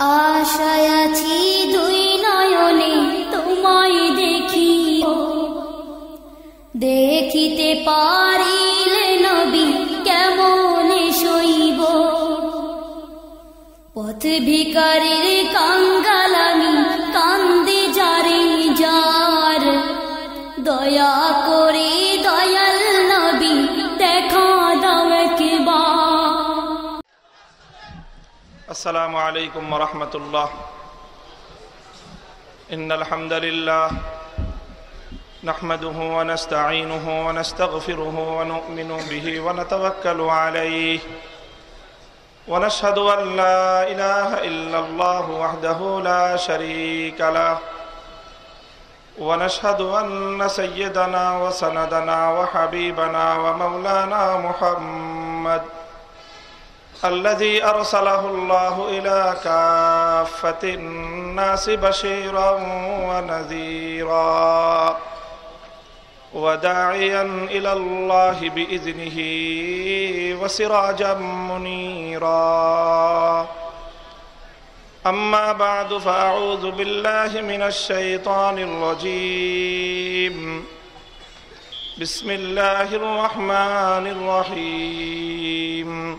আশায় আছি দুই নয়নে তোমায় দেখি দেখিতে পারিলে নবী কেমন শৈব পথ ভিকারীর কাঙ্গালামি السلام عليكم ورحمة الله. إن الحمد لله نحمده ونستعينه ونستغفره ونؤمن به ونتوكل عليه. ونشهد أن لا إله إلا الله وحده لا شريك له. ونشهد أن سيدنا وسندنا وحبيبنا ومولانا محمد الذي أرسله الله إلى كافة الناس بشيرا ونذيرا وداعيا إلى الله بإذنه وسراجا منيرا. أما بعد فأعوذ بالله من الشيطان الرجيم. بسم الله الرحمن الرحيم.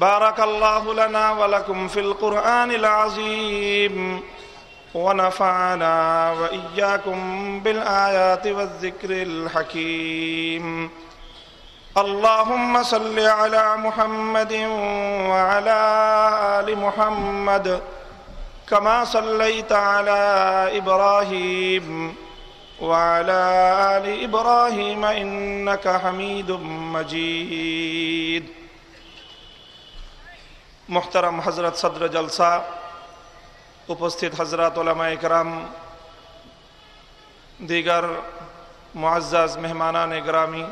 بارك الله لنا ولكم في القرآن العظيم ونفعنا وإياكم بالآيات والذكر الحكيم. اللهم صل على محمد وعلى آل محمد كما صليت على إبراهيم وعلى آل إبراهيم إنك حميد مجيد. মোহতারাম হজরত সদর জলসা, উপস্থিত হজরত ওলামা ইকরাম দিগার মুআজ্জাজ মেহমানান গ্রামী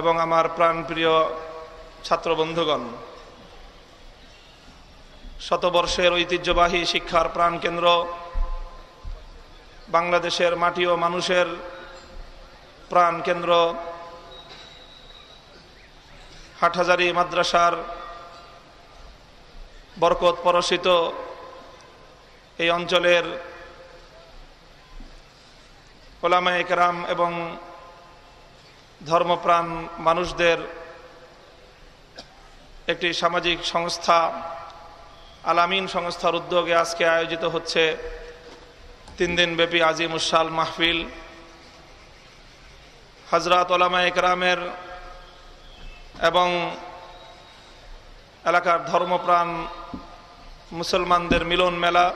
এবং আমার প্রাণপ্রিয় ছাত্র বন্ধুগণ শতবর্ষের ঐতিহ্যবাহী শিক্ষার প্রাণকেন্দ্র, বাংলাদেশের মাটি ও মানুষের প্রাণকেন্দ্র, হাটহাজারি মাদ্রাসার বরকত পরশিত এই অঞ্চলের ওলামা একরাম এবং ধর্মপ্রাণ মানুষদের একটি সামাজিক সংস্থা, আলামিন সংস্থার উদ্যোগে আজকে আয়োজিত হচ্ছে তিন দিন ব্যাপী আজিম উসাল মাহফিল। হজরত ওলামা একরামের এবং এলাকার ধর্মপ্রাণ মুসলমানদের মিলন মেলা।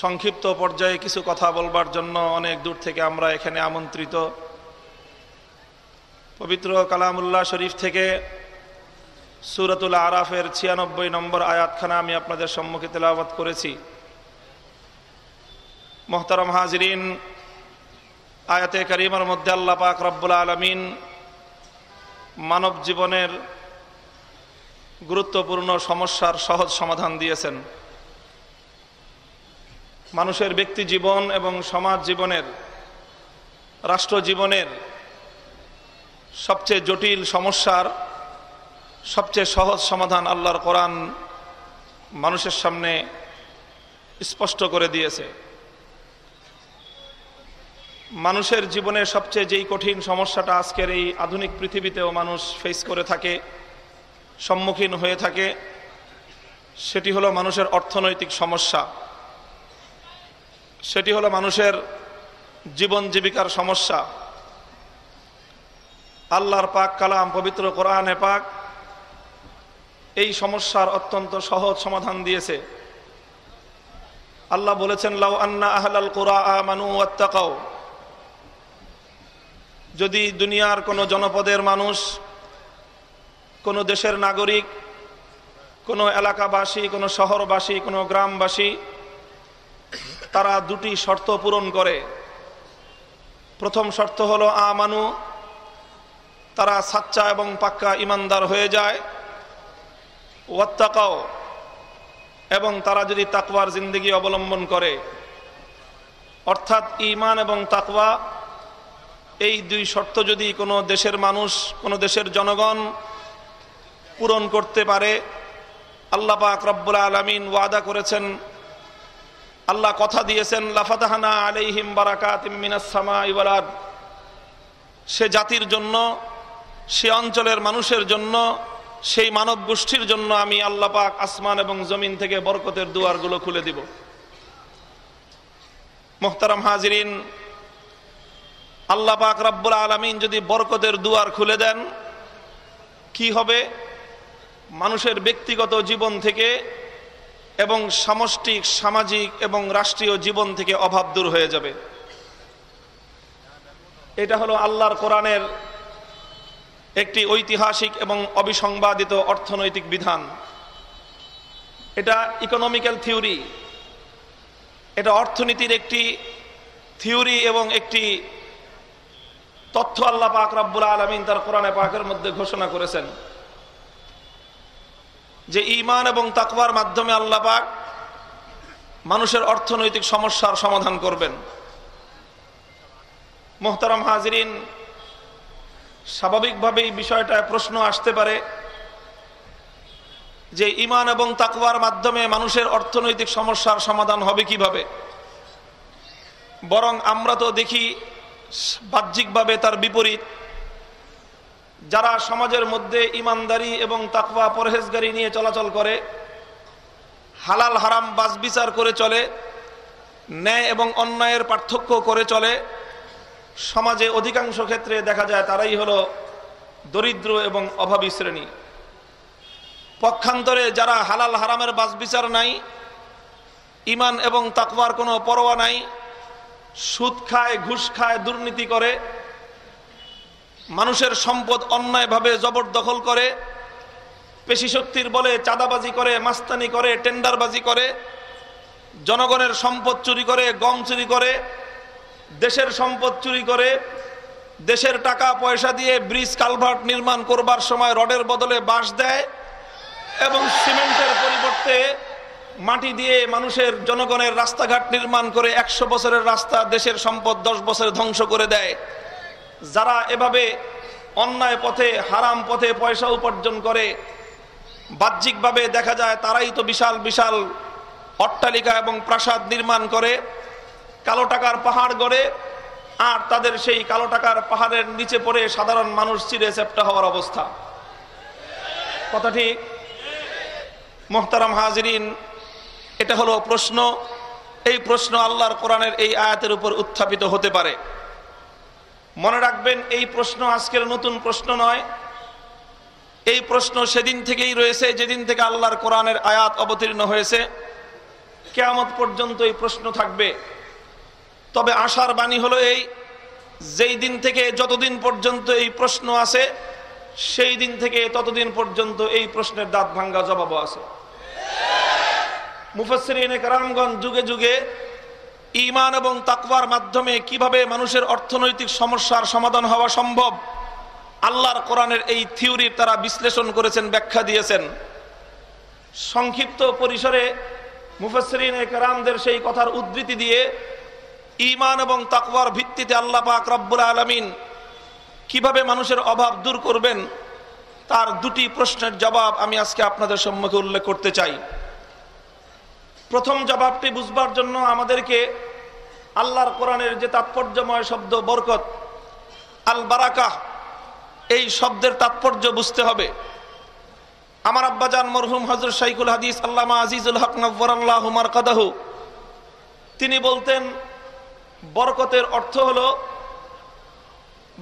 সংক্ষিপ্ত পর্যায়ে কিছু কথা বলবার জন্য অনেক দূর থেকে আমরা এখানে আমন্ত্রিত। পবিত্র কালামুল্লাহ শরীফ থেকে সুরতুল আরাফের ছিয়ানব্বই নম্বর আয়াতখানা আমি আপনাদের সম্মুখে তেলাওয়াত করেছি। মোহতারাম হাজরিন, আয়াতে করিমার মধ্যে আল্লাহ পাক রব্বুল আলমিন মানব জীবনের গুরুত্বপূর্ণ সমস্যার সহজ সমাধান দিয়েছেন। মানুষের ব্যক্তি জীবন এবং সমাজ জীবনের, রাষ্ট্র জীবনের সবচেয়ে জটিল সমস্যার সবচেয়ে সহজ সমাধান আল্লাহর কোরআন মানুষের সামনে স্পষ্ট করে দিয়েছে। মানুষের জীবনে সবচেয়ে যেই কঠিন সমস্যাটা আজকের এই আধুনিক পৃথিবীতেও মানুষ ফেস করে থাকে সম্মুখীন হয়ে থাকে, সেটি হলো মানুষের অর্থনৈতিক সমস্যা। সেটি হলো মানুষের জীবন জীবিকার সমস্যা। আল্লাহর পাক কালাম, পবিত্র কোরআনে পাক এই সমস্যার অত্যন্ত সহজ সমাধান দিয়েছে। আল্লাহ বলেছেন, লাউ আন্না আহলাল কোরআ মানু আত্মাকাও যদি দুনিয়ার কোনো জনপদের মানুষ কোনো দেশের নাগরিক, কোনো এলাকাবাসী, কোনো শহরবাসী, কোনো গ্রামবাসী, তারা দুটি শর্ত পূরণ করে। প্রথম শর্ত হলো আমানু, তারা সাচ্চা এবং পাক্কা ইমানদার হয়ে যায়। ওয়াত্তাকাও এবং তারা যদি তাকওয়ার জিন্দগি অবলম্বন করে। অর্থাৎ ইমান এবং তাকওয়া, এই দুই শর্ত যদি কোনো দেশের মানুষ, কোনো দেশের জনগণ পূরণ করতে পারে। আল্লাহ পাক রব্বুল আলমিন ওয়াদা করেছেন। আল্লাহ কথা দিয়েছেন, লাফাতাহানা আলাইহিম বারাকাত মিনাসমা ইবালাদ সে জাতির জন্য, সে অঞ্চলের মানুষের জন্য, সেই মানব গোষ্ঠীর জন্য আমি আল্লাহ পাক আসমান এবং জমিন থেকে বরকতের দুয়ারগুলো খুলে দিব। মোহতারাম হাজিরিন, আল্লাহ পাক রব্বুল আলমিন যদি বরকতের দুয়ার খুলে দেন, কি হবে? মানুষের ব্যক্তিগত জীবন থেকে এবং সামষ্টিক, সামাজিক এবং রাষ্ট্রীয় জীবন থেকে অভাব দূর হয়ে যাবে। এটা হলো আল্লাহর কোরআনের একটি ঐতিহাসিক এবং অবিসংবাদিত অর্থনৈতিক বিধান। এটা ইকোনমিক্যাল থিওরি এটা অর্থনীতির একটি থিওরি এবং একটি তথ্য আল্লাহ পাক রব্বুল আলমিন তার কোরআনে পাকের মধ্যে ঘোষণা করেছেন। যে ইমান এবং তাকওয়ার মাধ্যমে আল্লাহ পাক মানুষের অর্থনৈতিক সমস্যার সমাধান করবেন। মোহতারাম হাজরিন, স্বাভাবিকভাবেই বিষয়টায় প্রশ্ন আসতে পারে যে ইমান এবং তাকওয়ার মাধ্যমে মানুষের অর্থনৈতিক সমস্যার সমাধান হবে কীভাবে? বরং আমরা তো দেখি বাহ্যিকভাবে তার বিপরীত। যারা সমাজের মধ্যে ইমানদারি এবং তাকওয়া পরহেজগারি নিয়ে চলাচল করে, হালাল হারাম বাস বিচার করে চলে, ন্যায় এবং অন্যায়ের পার্থক্য করে চলে, সমাজে অধিকাংশ ক্ষেত্রে দেখা যায় তারাই হলো দরিদ্র এবং অভাবী শ্রেণি। পক্ষান্তরে যারা হালাল হারামের বাস বিচার নাই, ইমান এবং তাকওয়ার কোনো পরোয়া নাই, সুদ খায়, ঘুষ খায়, দুর্নীতি করে মানুষের সম্পদ অন্যায়ভাবে জবরদখল করে, পেশি শক্তির বলে চাঁদাবাজি করে, মাস্তানি করে, টেন্ডারবাজি করে, জনগণের সম্পদ চুরি করে, গম চুরি করে, দেশের সম্পদ চুরি করে, দেশের টাকা পয়সা দিয়ে ব্রিজ কালভার্ট নির্মাণ করবার সময় রডের বদলে বাঁশ দেয় এবং সিমেন্টের পরিবর্তে মাটি দিয়ে মানুষের জনগণের রাস্তাঘাট নির্মাণ করে একশো বছরের রাস্তা দেশের সম্পদ দশ বছরে ধ্বংস করে দেয়। যারা এভাবে অন্যায় পথে, হারাম পথে পয়সা উপার্জন করে, বাহ্যিকভাবে দেখা যায় তারাই তো বিশাল বিশাল অট্টালিকা এবং প্রাসাদ নির্মাণ করে, কালো টাকার পাহাড় গড়ে, আর তাদের সেই কালো টাকার পাহাড়ের নিচে পড়ে সাধারণ মানুষ চিরে চেপটা হওয়ার অবস্থা। কথা ঠিক? মোহতারাম হাজরিন, এটা হলো প্রশ্ন। এই প্রশ্ন আল্লাহর কোরআনের এই আয়াতের উপর উত্থাপিত হতে পারে। মনে রাখবেন, এই প্রশ্ন আজকের নতুন প্রশ্ন নয়। এই প্রশ্ন সেদিন থেকেই রয়েছে, যেদিন থেকে আল্লাহর কোরআনের আয়াত অবতীর্ণ হয়েছে। কেয়ামত পর্যন্ত এই প্রশ্ন থাকবে। তবে আশার বাণী হলো এই, যেই দিন থেকে যতদিন পর্যন্ত এই প্রশ্ন আছে, সেই দিন থেকে ততদিন পর্যন্ত এই প্রশ্নের দাঁত ভাঙ্গা জবাবও আছে। মুফাসরিনে কারামগঞ্জ যুগে যুগে ইমান এবং তাকওয়ার মাধ্যমে কীভাবে মানুষের অর্থনৈতিক সমস্যার সমাধান হওয়া সম্ভব? আল্লাহর কোরআনের এই থিওরির তারা বিশ্লেষণ করেছেন, ব্যাখ্যা দিয়েছেন। সংক্ষিপ্ত পরিসরে মুফাসরিন কারামদের সেই কথার উদ্ধৃতি দিয়ে ইমান এবং তাকওয়ার ভিত্তিতে আল্লাহ পাক রব্বুল আলমিন কীভাবে মানুষের অভাব দূর করবেন, তার দুটি প্রশ্নের জবাব আমি আজকে আপনাদের সম্মুখে উল্লেখ করতে চাই। প্রথম জবাবটি বুঝবার জন্য আমাদেরকে আল্লাহর কোরআনের যে তাৎপর্যময় শব্দ বরকত আল বারাকা এই শব্দের তাৎপর্য বুঝতে হবে। আমার আব্বাজান মরহুম হজর শাইকুল হাদিস আল্লামা আজিজুল হক নব্বরাল্লাহুমার কাদাহু তিনি বলতেন, বরকতের অর্থ হলো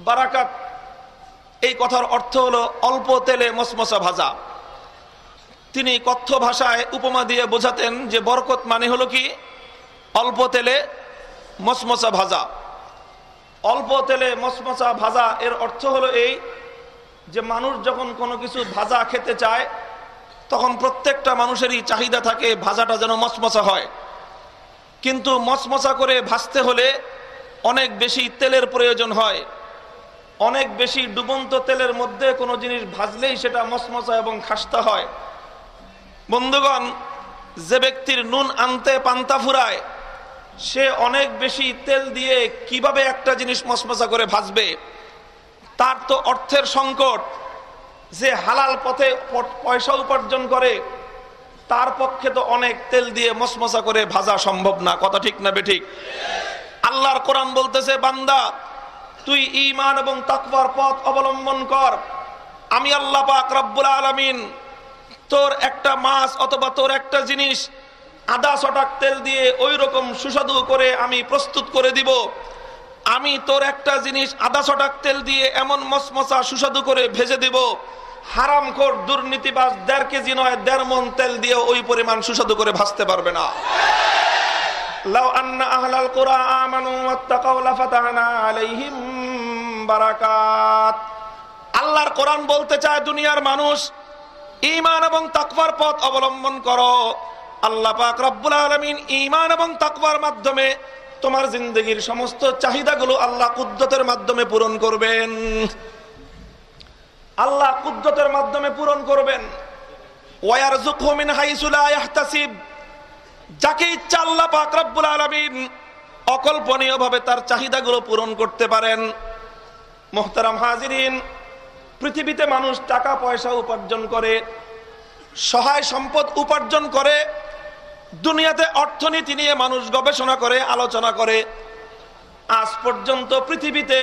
বারাকাত। এই কথার অর্থ হলো অল্প তেলে মসমসা ভাজা। তিনি কথ্য ভাষায় উপমা দিয়ে বোঝাতেন যে বরকত মানে হলো কি? অল্প তেলে মসমসা ভাজা। অল্প তেলে মসমসা ভাজা এর অর্থ হলো এই যে মানুষ যখন কোনো কিছু ভাজা খেতে চায়, তখন প্রত্যেকটা মানুষেরই চাহিদা থাকে ভাজাটা যেন মসমসা হয়। কিন্তু মচমচা করে ভাসতে হলে অনেক বেশি তেলের প্রয়োজন হয়। অনেক বেশি ডুবন্ত তেলের মধ্যে কোনো জিনিস ভাজলেই সেটা মচমচা এবং খাস্তা হয়। বন্ধুগণ, যে ব্যক্তির নুন আনতে পান্তা ফুরায়, সে অনেক বেশি তেল দিয়ে কীভাবে একটা জিনিস মচমচা করে ভাজবে? তার তো অর্থের সংকট। যে হালাল পথে পয়সা উপার্জন করে, তার পক্ষে তো অনেক তেল দিয়ে মসমসা করে ভাজা সম্ভব না। কথা ঠিক না বেঠিক? আল্লাহর কোরআন বলতেছে, বান্দা, তুই ইমান এবং তাকবার পথ অবলম্বন কর। আমি আল্লাহ পাক রব্বুল আলমিন তোর একটা মাছ অথবা তোর একটা জিনিস, আদা, ছটাক তেল দিয়ে ওই রকম সুস্বাদু করে আমি প্রস্তুত করে দিব। আমি তোর একটা জিনিস, আদা, ছটাক তেল দিয়ে এমন মসমসা সুস্বাদু করে ভেজে দিব। হারাম খোর, দুর্নীতিবাজ, দেড় কেজি নয়, দেড় মন তেল দিয়ে ওই পরিমাণ সুস্বাদু করে ভাসতে পারবে না। লাউ আন্না আহলাল কুরআ আমানু ওয়াত্তাকাউ লাফাতানা আলাইহিম বারাকাত। আল্লাহর কোরআন বলতে চায় দুনিয়ার মানুষ ঈমান এবং তাকওয়ার পথ অবলম্বন করো। আল্লাহ পাক রব্বুল আলমিন ঈমান এবং তাকওয়ার মাধ্যমে তোমার জিন্দগির সমস্ত চাহিদাগুলো আল্লাহ কুদ্দতের মাধ্যমে পূরণ করবেন। আল্লাহ কুদ্দতের মাধ্যমে পূরণ করবেন। ওয়ার জুকমিন হাইসুলা ইয়াহতাসিব। যাকে ইচ্ছা আল্লাহ পাক রব্বুল আলামিন অকল্পনীয় ভাবে তার চাহিদাগুলো পূরণ করতে পারেন। মোহতারাম হাজিরিন পৃথিবীতে মানুষ টাকা, পয়সা উপার্জন করে, সহায় সম্পদ উপার্জন করে, দুনিয়াতে অর্থনীতি নিয়ে মানুষ গবেষণা করে, আলোচনা করে। আজ পর্যন্ত পৃথিবীতে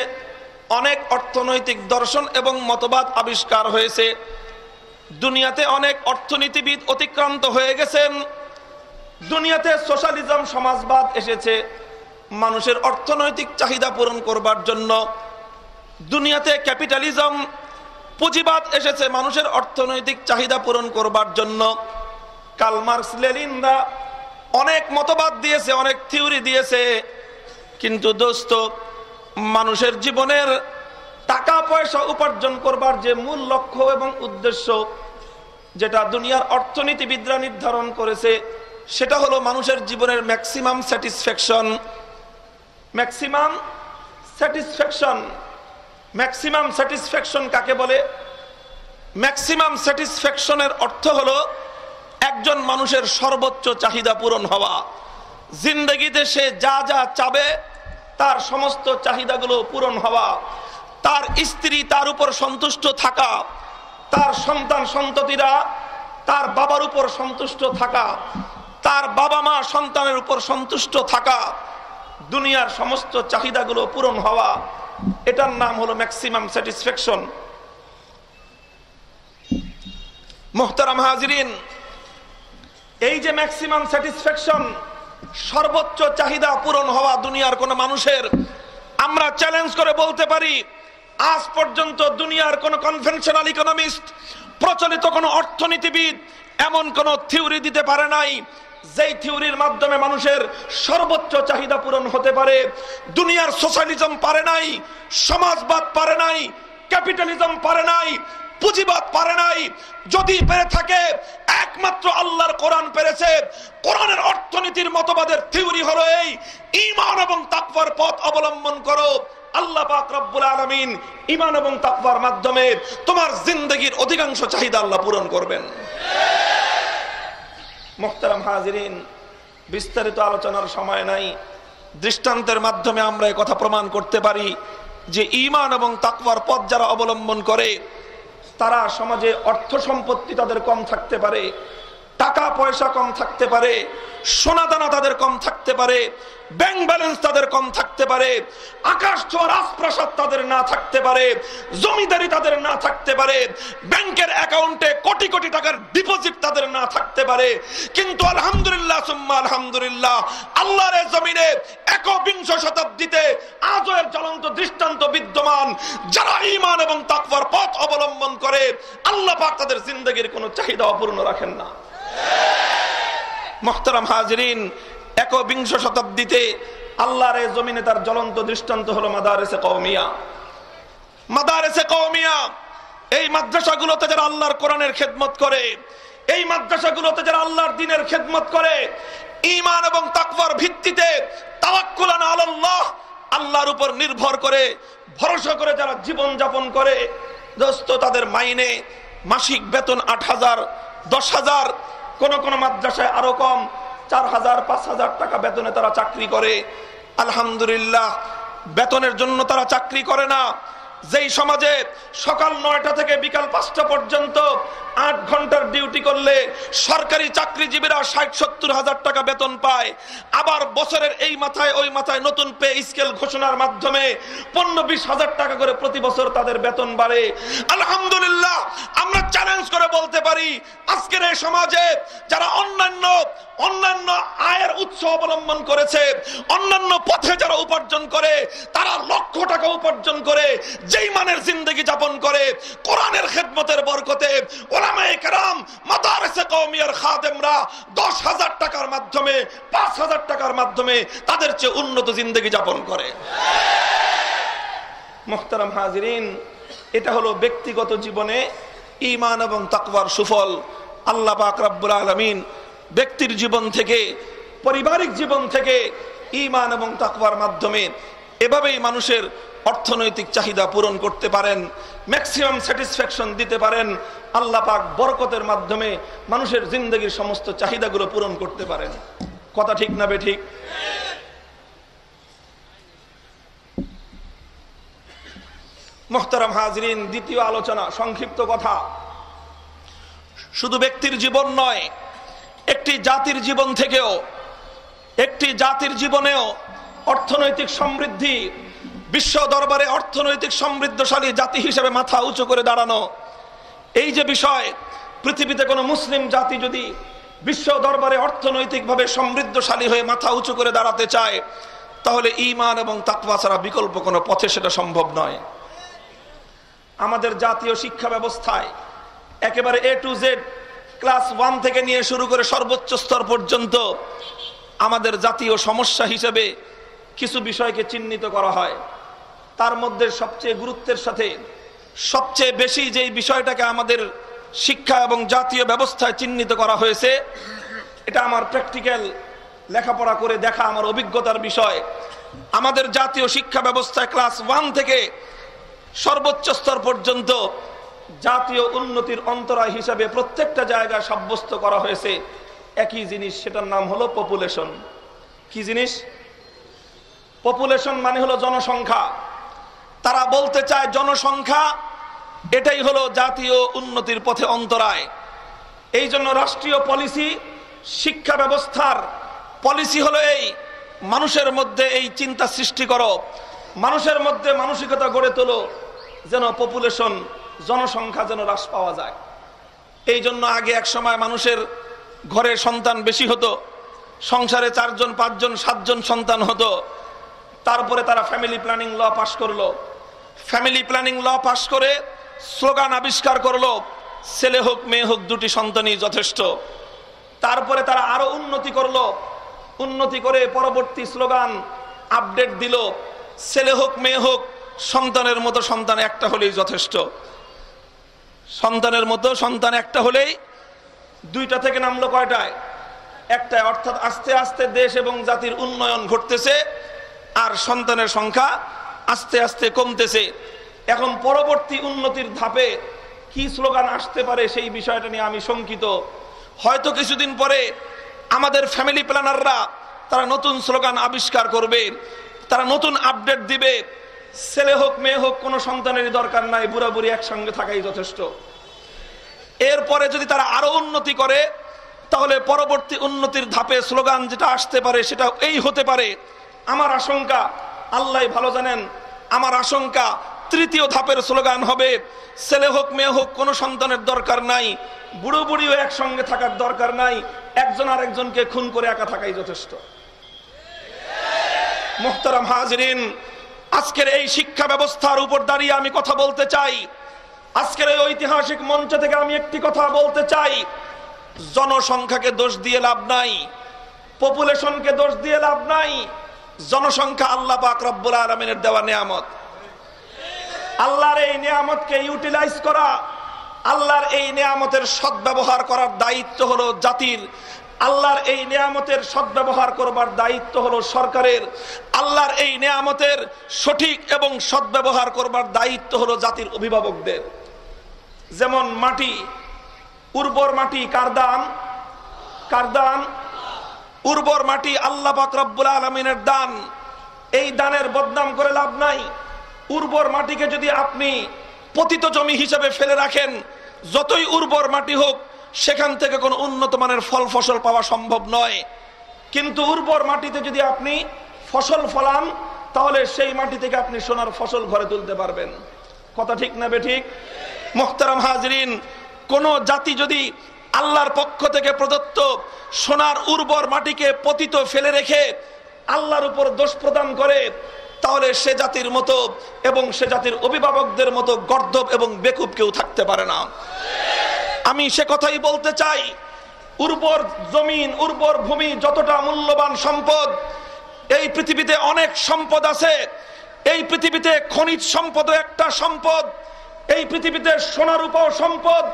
অনেক অর্থনৈতিক দর্শন এবং মতবাদ আবিষ্কার হয়েছে। দুনিয়াতে অনেক অর্থনীতিবিদ অতিক্রান্ত হয়ে গেছেন। দুনিয়াতে সোশ্যালিজম সমাজবাদ এসেছে। মানুষের অর্থনৈতিক চাহিদা পূরণ করবার জন্য দুনিয়াতে ক্যাপিটালিজম পুঁজিবাদ এসেছে মানুষের অর্থনৈতিক চাহিদা পূরণ করবার জন্য। কালমার্কস লেলিনরা অনেক মতবাদ দিয়েছে, অনেক থিওরি দিয়েছে। কিন্তু দোস্ত, মানুষের জীবনের টাকা পয়সা উপার্জন করবার যে মূল লক্ষ্য এবং উদ্দেশ্য যেটা দুনিয়ার অর্থনীতিবিদরা নির্ধারণ করেছে, সেটা হলো মানুষের জীবনের maximum satisfaction maximum satisfaction maximum satisfaction কাকে বলে? ম্যাক্সিমাম স্যাটিসফ্যাকশনের অর্থ হলো একজন মানুষের সর্বোচ্চ চাহিদা পূরণ হওয়া। জিন্দগিতে সে যা যা চাবে, তার সমস্ত চাহিদাগুলো পূরণ হওয়া। তার স্ত্রী তার উপর সন্তুষ্ট থাকা, তার সন্তান সন্ততিরা তার বাবার উপর সন্তুষ্ট থাকা, তার বাবা মা সন্তানের উপর সন্তুষ্ট থাকা, দুনিয়ার সমস্ত চাহিদাগুলো পূরণ হওয়া। এটার নাম হলো ম্যাক্সিমাম স্যাটিসফ্যাকশন মোহতারাম হাজরিন, এই যে ম্যাক্সিমাম স্যাটিসফ্যাকশন সর্বোচ্চ চাহিদা পূরণ হওয়া দুনিয়ার কোন মানুষের, আমরা চ্যালেঞ্জ করে বলতে পারি, আজ পর্যন্ত দুনিয়ার কোন কনভেনশনাল ইকোনমিস্ট প্রচলিত কোন অর্থনীতিবিদ, এমন কোন থিওরি দিতে পারে নাই। যেই থিওরির মাধ্যমে মানুষের সর্বোচ্চ চাহিদা পূরণ হতে পারে, দুনিয়ার সোশ্যালিজম পারে নাই, সমাজবাদ পারে নাই ক্যাপিটালিজম পারে নাই, পুঁজিবাদ পারে নাই, যদি পেরে থাকে, একমাত্র আল্লাহর কোরআন পেরেছে। কোরআনের অর্থনীতির মতবাদের থিওরি হলো এই ইমান এবং তাকওয়ার পথ অবলম্বন করো। আল্লাহ পাক রব্বুল আলামিন ইমান এবং তাকওয়ার মাধ্যমে তোমার জিন্দগির অধিকাংশ চাহিদা আল্লাহ পূরণ করবেন। মোহতারাম হাজিরিন, বিস্তারিত আলোচনার সময় নাই। দৃষ্টান্তের মাধ্যমে আমরা কথা প্রমাণ করতে পারি যে ইমান এবং তাকওয়ার পথ যারা অবলম্বন করে, তারা সমাজে অর্থ সম্পত্তি তাদের কম থাকতে পারে। টাকা পয়সা কম থাকতে পারে, সোনা দানা তাদের কম থাকতে পারে ব্যাংক ব্যালেন্স তাদের কম থাকতে পারে, আকাশ ছোঁয়া রাজপ্রাসাদ তাদের না থাকতে পারে, জমিদারি তাদের না থাকতে পারে, ব্যাংকের অ্যাকাউন্টে কোটি কোটি টাকার ডিপোজিট তাদের না থাকতে পারে। কিন্তু আলহামদুলিল্লাহ, সুম্মা আলহামদুলিল্লাহ, আল্লাহর জমিনে একবিংশ শতাব্দীতে আজও এর জ্বলন্ত দৃষ্টান্ত বিদ্যমান, যারা ইমান এবং তাকওয়ার পথ অবলম্বন করে, আল্লাহ পাক তাদের জিন্দগির কোনো চাহিদা অপূর্ণ রাখেন না। মোহতারাম হাজরিন, একবিংশ শতাব্দীতে আল্লাহর জমিনে তার জ্বলন্ত দৃষ্টান্ত হলো মাদারেসে কৌমিয়া মাদারেসে কৌমিয়া এই মাদ্রাসাগুলোতে যারা আল্লাহর কোরআনের খেদমত করে, এই মাদ্রাসাগুলোতে যারা আল্লাহর দিনের খেদমত করে ইমান এবং তাকওয়ার ভিত্তিতে তাওয়াক্কুলান আলাল্লাহ, আল্লাহর উপর নির্ভর করে, ভরসা করে যারা জীবন যাপন করে, দোস্ত, তাদের মাইনে মাসিক বেতন আট হাজার, দশ হাজার কোন কোন মাদ্রাসায় আরও কম চার হাজার, পাঁচ হাজার টাকা বেতনে তারা চাকরি করে। আলহামদুলিল্লাহ, বেতনের জন্য তারা চাকরি করে না। যেই সমাজে সকাল নয়টা থেকে বিকাল পাঁচটা পর্যন্ত আট ঘণ্টার ডিউটি করলে সরকারি চাকরিজীবীরা ষাট, সত্তর হাজার টাকা বেতন পায়। আবার বছরের এই মাথায়, ওই মাথায় নতুন পে স্কেল ঘোষণার মাধ্যমে পনেরো, বিশ হাজার টাকা করে প্রতি বছর তাদের বেতন বাড়ে। আলহামদুলিল্লাহ, আমরা চ্যালেঞ্জ করে বলতে পারি, আজকের এই সমাজে যারা অন্যান্য অন্যান্য আয়ের উৎস অবলম্বন করেছে, অন্যান্য পথে যারা উপার্জন করে, তারা লক্ষ টাকা উপার্জন করে যেই মানের জিন্দগি যাপন করে কোরআনের খেদমতের বরকতে ওলামায়ে কেরাম, মাদারেসে কওমিয়ার খাদেমরা দশ হাজার টাকার মাধ্যমে, পাঁচ হাজার টাকার মাধ্যমে তাদের চেয়ে উন্নত জিন্দগি যাপন করে। মোহতারাম হাজিরিন, এটা হলো ব্যক্তিগত জীবনে ইমান এবং তাকওয়ার সুফল। আল্লাহ পাক রব্বুল আলমিন ব্যক্তির জীবন থেকে, পারিবারিক জীবন থেকে ইমান এবং তাকওয়ার মাধ্যমে এভাবেই মানুষের অর্থনৈতিক চাহিদা পূরণ করতে পারেন ম্যাক্সিমাম স্যাটিসফ্যাকশন দিতে পারেন, আল্লাহ পাক বরকতের মাধ্যমে মানুষের জিন্দগির সমস্ত চাহিদাগুলো পূরণ করতে পারেন। কথা ঠিক না বে ঠিক মোহতারাম হাজরিন, দ্বিতীয় আলোচনা, সংক্ষিপ্ত কথা। শুধু ব্যক্তির জীবন নয়, একটি জাতির জীবন থেকেও, একটি জাতির জীবনেও অর্থনৈতিক সমৃদ্ধি, বিশ্ব দরবারে অর্থনৈতিক সমৃদ্ধশালী জাতি হিসেবে মাথা উঁচু করে দাঁড়ানো। এই যে বিষয়, পৃথিবীতে কোনো মুসলিম জাতি যদি বিশ্ব দরবারে অর্থনৈতিকভাবে সমৃদ্ধশালী হয়ে মাথা উঁচু করে দাঁড়াতে চায়, তাহলে ইমান এবং তাকওয়া ছাড়া বিকল্প কোনো পথে সেটা সম্ভব নয়। আমাদের জাতীয় শিক্ষা ব্যবস্থায় একেবারে A to Z class one থেকে নিয়ে শুরু করে সর্বোচ্চ স্তর পর্যন্ত আমাদের জাতীয় সমস্যা হিসেবে কিছু বিষয়কে চিহ্নিত করা হয়। তার মধ্যে সবচেয়ে গুরুত্বের সাথে সবচেয়ে বেশি যেই বিষয়টাকে আমাদের শিক্ষা এবং জাতীয় ব্যবস্থায় চিহ্নিত করা হয়েছে, এটা আমার প্র্যাকটিক্যাল লেখাপড়া করে দেখা আমার অভিজ্ঞতার বিষয়। আমাদের জাতীয় শিক্ষা ব্যবস্থায় ক্লাস ওয়ান থেকে সর্বোচ্চ স্তর পর্যন্ত জাতীয় উন্নতির অন্তরায় হিসাবে প্রত্যেকটা জায়গায় সাব্যস্ত করা হয়েছে। একই জিনিস, সেটার নাম হলো পপুলেশন কি জিনিস? পপুলেশন মানে হলো জনসংখ্যা। তারা বলতে চায় জনসংখ্যা, এটাই হলো জাতীয় উন্নতির পথে অন্তরায়। এই জন্য রাষ্ট্রীয় পলিসি, শিক্ষা ব্যবস্থার পলিসি হলো এই, মানুষের মধ্যে এই চিন্তা সৃষ্টি করো। মানুষের মধ্যে মানসিকতা গড়ে তোলো, যেন পপুলেশন জনসংখ্যা যেন হ্রাস পাওয়া যায়। এই জন্য আগে এক সময় মানুষের ঘরে সন্তান বেশি হতো, সংসারে চারজন, পাঁচজন, সাতজন সন্তান হতো। তারপরে তারা ফ্যামিলি প্ল্যানিং ল পাশ করল। ফ্যামিলি প্ল্যানিং ল পাশ করে স্লোগান আবিষ্কার করল, ছেলে হোক, মেয়ে হোক, দুটি সন্তানই যথেষ্ট। তারপরে তারা আরও উন্নতি করল। উন্নতি করে পরবর্তী স্লোগান আপডেট দিল, ছেলে হোক, মেয়ে হোক, সন্তানের মতো সন্তান একটা হলেই যথেষ্ট। সন্তানের মতো সন্তান একটা হলেই দুইটা থেকে নামলো কয়টায়? একটায়। অর্থাৎ আস্তে আস্তে দেশ এবং জাতির উন্নয়ন ঘটতেছে। আর সন্তানের সংখ্যা আস্তে আস্তে কমতেছে। এখন পরবর্তী উন্নতির ধাপে কি স্লোগান আসতে পারে সেই বিষয়টা নিয়ে আমি শঙ্কিত। হয়তো কিছুদিন পরে আমাদের ফ্যামিলি প্ল্যানাররা তারা নতুন স্লোগান আবিষ্কার করবে, তারা নতুন আপডেট দিবে। ছেলে হোক, মেয়ে হোক, কোনো সন্তানেরই দরকার নাই বুড়া বুড়ি একসঙ্গে থাকাই যথেষ্ট। এরপরে যদি তারা আরও উন্নতি করে, তাহলে পরবর্তী উন্নতির ধাপে স্লোগান যেটা আসতে পারে সেটা এই হতে পারে। আমার আশঙ্কা, আল্লাহ ভালো জানেন, আমার আশঙ্কা তৃতীয় ধাপের স্লোগান হবে, ছেলে হোক, মেয়ে হোক, কোনো সন্তানের দরকার নাই, বুড়ো বুড়িও একসঙ্গে থাকার দরকার নাই, একজন আর একজনকে খুন করে একা থাকাই যথেষ্ট। মোহতারাম হাজরিন, আজকের এই শিক্ষা ব্যবস্থার উপর দাঁড়িয়ে আমি কথা বলতে চাই। আজকের এই ঐতিহাসিক মঞ্চ থেকে আমি একটি কথা বলতে চাই। জনসংখ্যাকে দোষ দিয়ে লাভ নাই পপুলেশনকে দোষ দিয়ে লাভ নাই জনসংখ্যা আল্লাহ পাক রব্বুল আলমিনের দেওয়া নিয়ামত। আল্লাহর এই নিয়ামতকে ইউটিলাইজ করা, আল্লাহর এই নিয়ামতের সদ্ব্যবহার করার দায়িত্ব হলো জাতির। আল্লাহর এই নিয়ামতের সদ্ব্যবহার করবার দায়িত্ব হলো সরকারের। আল্লাহর এই নিয়ামতের সঠিক এবং সদ্ব্যবহার করবার দায়িত্ব হলো জাতির অভিভাবকদের। যেমন মাটি, উর্বর মাটি কার দান কার দান উর্বর মাটি আল্লাহ রব্বুল আলমিনের দান। এই দানের বদনাম করে লাভ নাই। উর্বর মাটিকে যদি আপনি পতিত জমি হিসেবে ফেলে রাখেন, যতই উর্বর মাটি হোক, সেখান থেকে কোনো উন্নত মানের ফল, ফসল পাওয়া সম্ভব নয়। কিন্তু উর্বর মাটিতে যদি আপনি ফসল ফলান, তাহলে সেই মাটি থেকে আপনি সোনার ফসল ঘরে তুলতে পারবেন। কথা ঠিক না বে ঠিক? মোখতারাম হাজরিন, কোন জাতি যদি আল্লাহর পক্ষ থেকে প্রদত্ত সোনার উর্বর মাটিকে পতিত ফেলে রেখে আল্লাহর উপর দোষ প্রদান করে, তাহলে সে জাতির মতো এবং সে জাতির অভিভাবকদের মতো গর্দব এবং বেকুব কেউ থাকতে পারে না। আমি সে কথাই বলতে চাই, উর্বর জমিন, উর্বর ভূমি যতটা মূল্যবান সম্পদ, এই পৃথিবীতে অনেক সম্পদ আছে। এই পৃথিবীতে খনিজ সম্পদ একটা সম্পদ, এই পৃথিবীতে সোনার উপাও সম্পদ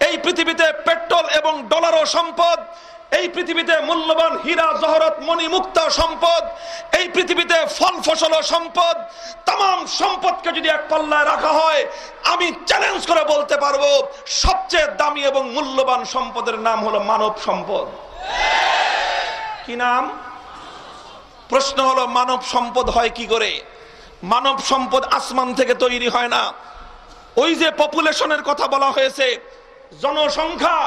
এই পৃথিবীতে পেট্রোল এবং ডলারও সম্পদ, এই পৃথিবীতে মূল্যবান হীরা, জহরত মণি মুক্ত সম্পদ, এই পৃথিবীতে ফল ফসল সম্পদ তাম সম্পদকে যদি এক পাল্লায় রাখা হয়, আমি চ্যালেঞ্জ করে বলতে পারব, সবচেয়ে দামি এবং মূল্যবান সম্পদের নাম হলো মানব সম্পদ। কি নাম? প্রশ্ন হলো, মানব সম্পদ হয় কি করে? মানব সম্পদ আসমান থেকে তৈরি হয় না। ওই যে পপুলেশনের কথা বলা হয়েছে জনসংখ্যা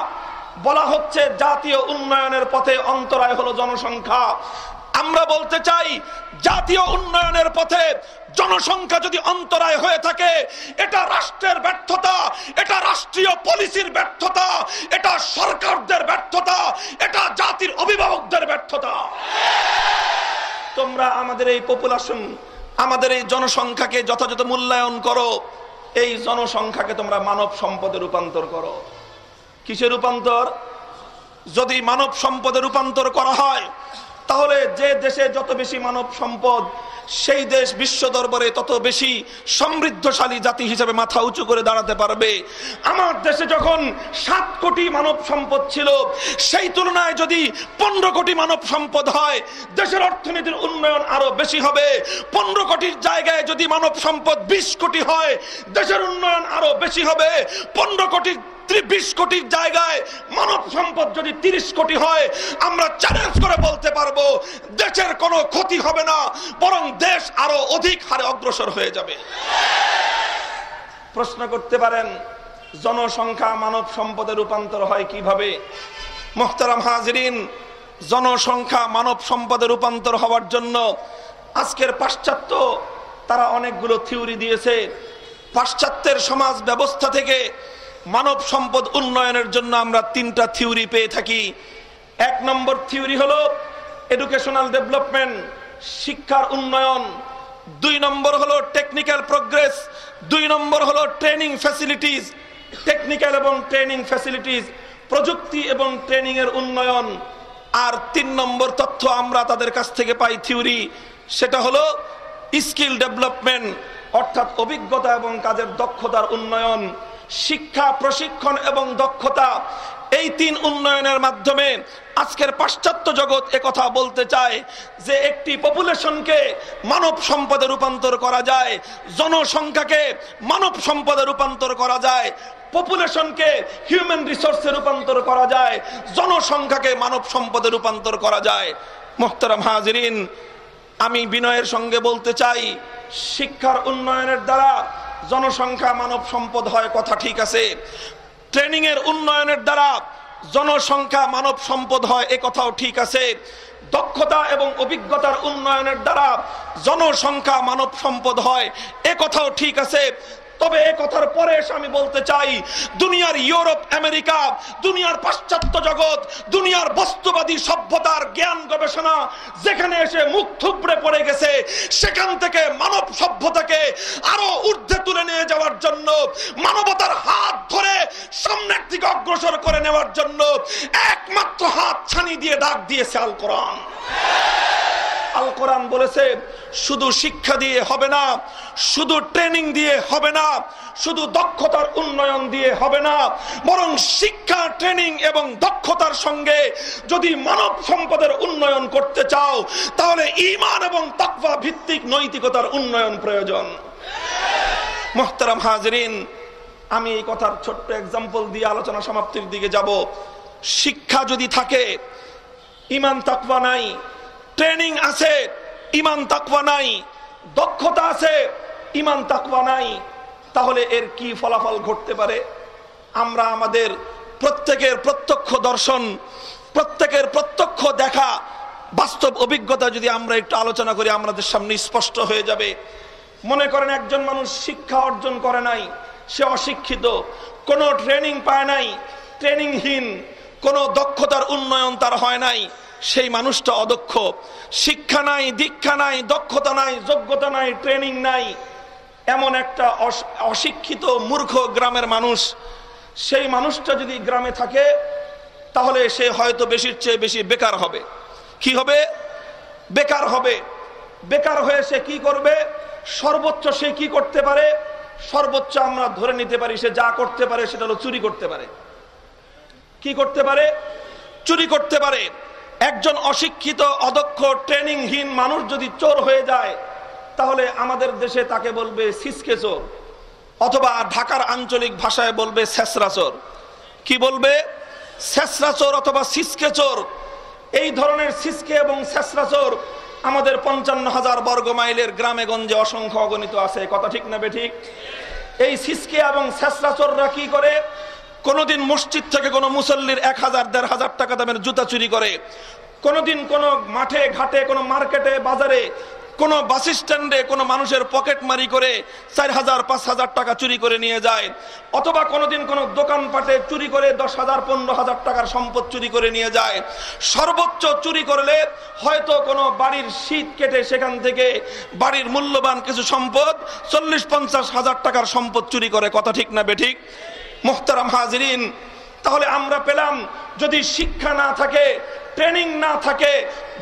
বলা হচ্ছে জাতীয় উন্নয়নের পথে অন্তরায় হলো জনসংখ্যা। আমরা বলতে চাই, জাতীয় উন্নয়নের পথে জনসংখ্যা যদি অন্তরায় হয়ে থাকে, এটা রাষ্ট্রের ব্যর্থতা, এটা রাষ্ট্রীয় পলিসির ব্যর্থতা, এটা সরকারদের ব্যর্থতা, এটা জাতির অভিভাবকদের ব্যর্থতা। তোমরা আমাদের এই পপুলেশন আমাদের এই জনসংখ্যাকে যথাযথ মূল্যায়ন করো। এই জনসংখ্যাকে তোমরা মানব সম্পদে রূপান্তর করো। কিসে রূপান্তর? যদি মানব সম্পদে রূপান্তর করা হয় তাহলে যে দেশে যত বেশি মানব সম্পদ, সেই দেশ বিশ্ব দরবারে তত বেশি সমৃদ্ধশালী জাতি হিসেবে মাথা উঁচু করে দাঁড়াতে পারবে। আমার দেশে যখন সাত কোটি মানব সম্পদ ছিল, সেই তুলনায় যদি পনেরো কোটি মানব সম্পদ হয়, দেশের অর্থনীতির উন্নয়ন আরও বেশি হবে। পনেরো কোটির জায়গায় যদি মানব সম্পদ বিশ কোটি হয়, দেশের উন্নয়ন আরও বেশি হবে। পনেরো কোটির বিশ কোটির জায়গায় মানব সম্পদ যদি তিরিশ কোটি হয়, আমরা চ্যালেঞ্জ করে বলতে পারব, দেশের কোনো ক্ষতি হবে না, বরং দেশ আরও অধিক হারে অগ্রসর হয়ে যাবে। প্রশ্ন করতে পারেন, জনসংখ্যা মানব সম্পদে রূপান্তর হয় কীভাবে? মোহতারাম হাজরিন, জনসংখ্যা মানব সম্পদে রূপান্তর হওয়ার জন্য আজকের পাশ্চাত্য, তারা অনেকগুলো থিওরি দিয়েছে। পাশ্চাত্যের সমাজ ব্যবস্থা থেকে মানব সম্পদ উন্নয়নের জন্য আমরা তিনটা থিওরি পেয়ে থাকি। এক নম্বর থিওরি হলো এডুকেশনাল ডেভেলপমেন্ট, শিক্ষার উন্নয়ন। দুই নম্বর হলো টেকনিক্যাল প্রোগ্রেস। দুই নম্বর হলো ট্রেনিং ফ্যাসিলিটিস। টেকনিক্যাল এবং ট্রেনিং ফ্যাসিলিটিস, প্রযুক্তি এবং ট্রেনিং এর উন্নয়ন। আর তিন নম্বর তথ্য আমরা তাদের কাছ থেকে পাই থিওরি, সেটা হলো স্কিল ডেভেলপমেন্ট, অর্থাৎ অভিজ্ঞতা এবং কাজের দক্ষতার উন্নয়ন। শিক্ষা, প্রশিক্ষণ এবং দক্ষতা এই তিন উন্নয়নের মাধ্যমে আজকের পাশ্চাত্য জগৎ কথা বলতে চায় যে একটি পপুলেশনকে মানব সম্পদে রূপান্তর করা যায়, জনসংখ্যাকে মানব সম্পদে রূপান্তর করা যায়, পপুলেশনকে হিউম্যান রিসোর্সে রূপান্তর করা যায়, জনসংখ্যাকে মানব সম্পদে রূপান্তর করা যায়। মোহতারাম হাজরিন, আমি বিনয়ের সঙ্গে বলতে চাই, শিক্ষার উন্নয়নের দ্বারা জনসংখ্যা মানব সম্পদ হয়, কথা ঠিক আছে। ট্রেনিং এর উন্নয়নের দ্বারা জনসংখ্যা মানব সম্পদ হয়, এ কথাও ঠিক আছে। দক্ষতা এবং অভিজ্ঞতার উন্নয়নের দ্বারা জনসংখ্যা মানব সম্পদ হয়, এ কথাও ঠিক আছে। তবে এ কথার পরে এসে আমি বলতে চাই, দুনিয়ার ইউরোপ, আমেরিকা, দুনিয়ার পাশ্চাত্য জগৎ, দুনিয়ার বস্তুবাদী সভ্যতার জ্ঞান গবেষণা, যেখানে এসে মুখ থুবড়ে পড়ে গেছে, সেখান থেকে মানব সভ্যতাকে আরও ঊর্ধ্বে তুলে নিয়ে যাওয়ার জন্য, মানবতার হাত ধরে সামনের দিকে অগ্রসর করে নেওয়ার জন্য একমাত্র হাত ছানি দিয়ে ডাক দিয়েছে আল কোরআন। আল কোরআন বলেছে, শুধু শিক্ষা দিয়ে হবে না, শুধু ট্রেনিং দিয়ে হবে না, শুধু দক্ষতার উন্নয়ন দিয়ে হবে না, বরং শিক্ষা ট্রেনিং এবং দক্ষতার সঙ্গে যদি মানব সম্পদের উন্নয়ন করতে চাও, তাহলে ইমান এবং তাকওয়া ভিত্তিক নৈতিকতার উন্নয়ন প্রয়োজন। মোহতারাম হাজরিন, আমি এই কথার ছোট্ট এক্সাম্পল দিয়ে আলোচনা সমাপ্তির দিকে যাব। শিক্ষা যদি থাকে ইমান তাকওয়া নাই ট্রেনিং আছে, ইমান, তাকওয়া নাই। দক্ষতা আছে, ইমান, তাকওয়া নাই। তাহলে এর কি ফলাফল ঘটতে পারে? আমরা আমাদের প্রত্যেকের প্রত্যক্ষ দর্শন, প্রত্যেকের প্রত্যক্ষ দেখা, বাস্তব অভিজ্ঞতা যদি আমরা একটু আলোচনা করি, আমাদের সামনে স্পষ্ট হয়ে যাবে। মনে করেন একজন মানুষ শিক্ষা অর্জন করে নাই, সে অশিক্ষিত, কোনো ট্রেনিং পায় নাই, ট্রেনিংহীন, কোনো দক্ষতার উন্নয়ন তার হয় নাই। সেই মানুষটা অদক্ষ। শিক্ষা নাই, দীক্ষা নাই, দক্ষতা নাই, যোগ্যতা নাই ট্রেনিং নাই। এমন একটা অশিক্ষিত, মূর্খ গ্রামের মানুষ। সেই মানুষটা যদি গ্রামে থাকে, তাহলে সে হয়তো বেশির চেয়ে বেশি বেকার হবে। কি হবে? বেকার হবে। বেকার হয়ে সে কি করবে? সর্বোচ্চ সে কি করতে পারে? সর্বোচ্চ আমরা ধরে নিতে পারি, সে যা করতে পারে সেটা হলো চুরি করতে পারে। কি করতে পারে? চুরি করতে পারে। একজন অশিক্ষিত, অদক্ষ, ট্রেনিংহীন মানুষ যদি চোর হয়ে যায়, তাহলে আমাদের দেশে তাকে বলবে সিসকে চোর, অথবা ঢাকার আঞ্চলিক ভাষায় বলবে শেষরা চোর। কি বলবে? শেষরা চোর অথবা সিসকে চোর? এই ধরনের সিসকে এবং শেষরা চোর আমাদের পঞ্চান্ন হাজার বর্গ মাইলের গ্রামে গঞ্জে অসংখ্য অগণিত আছে কথা ঠিক না ঠিক? এই সিসকে এবং শেষরা চোররা কি করে? কোনোদিন মসজিদ থেকে কোনো মুসল্লির এক হাজার, দেড় হাজার টাকা দামের জুতা চুরি করে। কোনোদিন কোনো মাঠে, ঘাটে, কোনো মার্কেটে, বাজারে, কোনো বাস স্ট্যান্ডে কোনো মানুষের পকেট মারি করে চার হাজার, পাঁচ হাজার টাকা চুরি করে নিয়ে যায়। অথবা কোনোদিন কোনো দোকানপাটে চুরি করে দশ হাজার, পনেরো হাজার টাকার সম্পদ চুরি করে নিয়ে যায়। সর্বোচ্চ চুরি করলে হয়তো কোনো বাড়ির শীত কেটে সেখান থেকে বাড়ির মূল্যবান কিছু সম্পদ চল্লিশ, পঞ্চাশ হাজার টাকার সম্পদ চুরি করে। কথা ঠিক না বেঠিক মোহতারাম হাজরিন, তাহলে আমরা পেলাম, যদি শিক্ষা না থাকে ট্রেনিং না থাকে,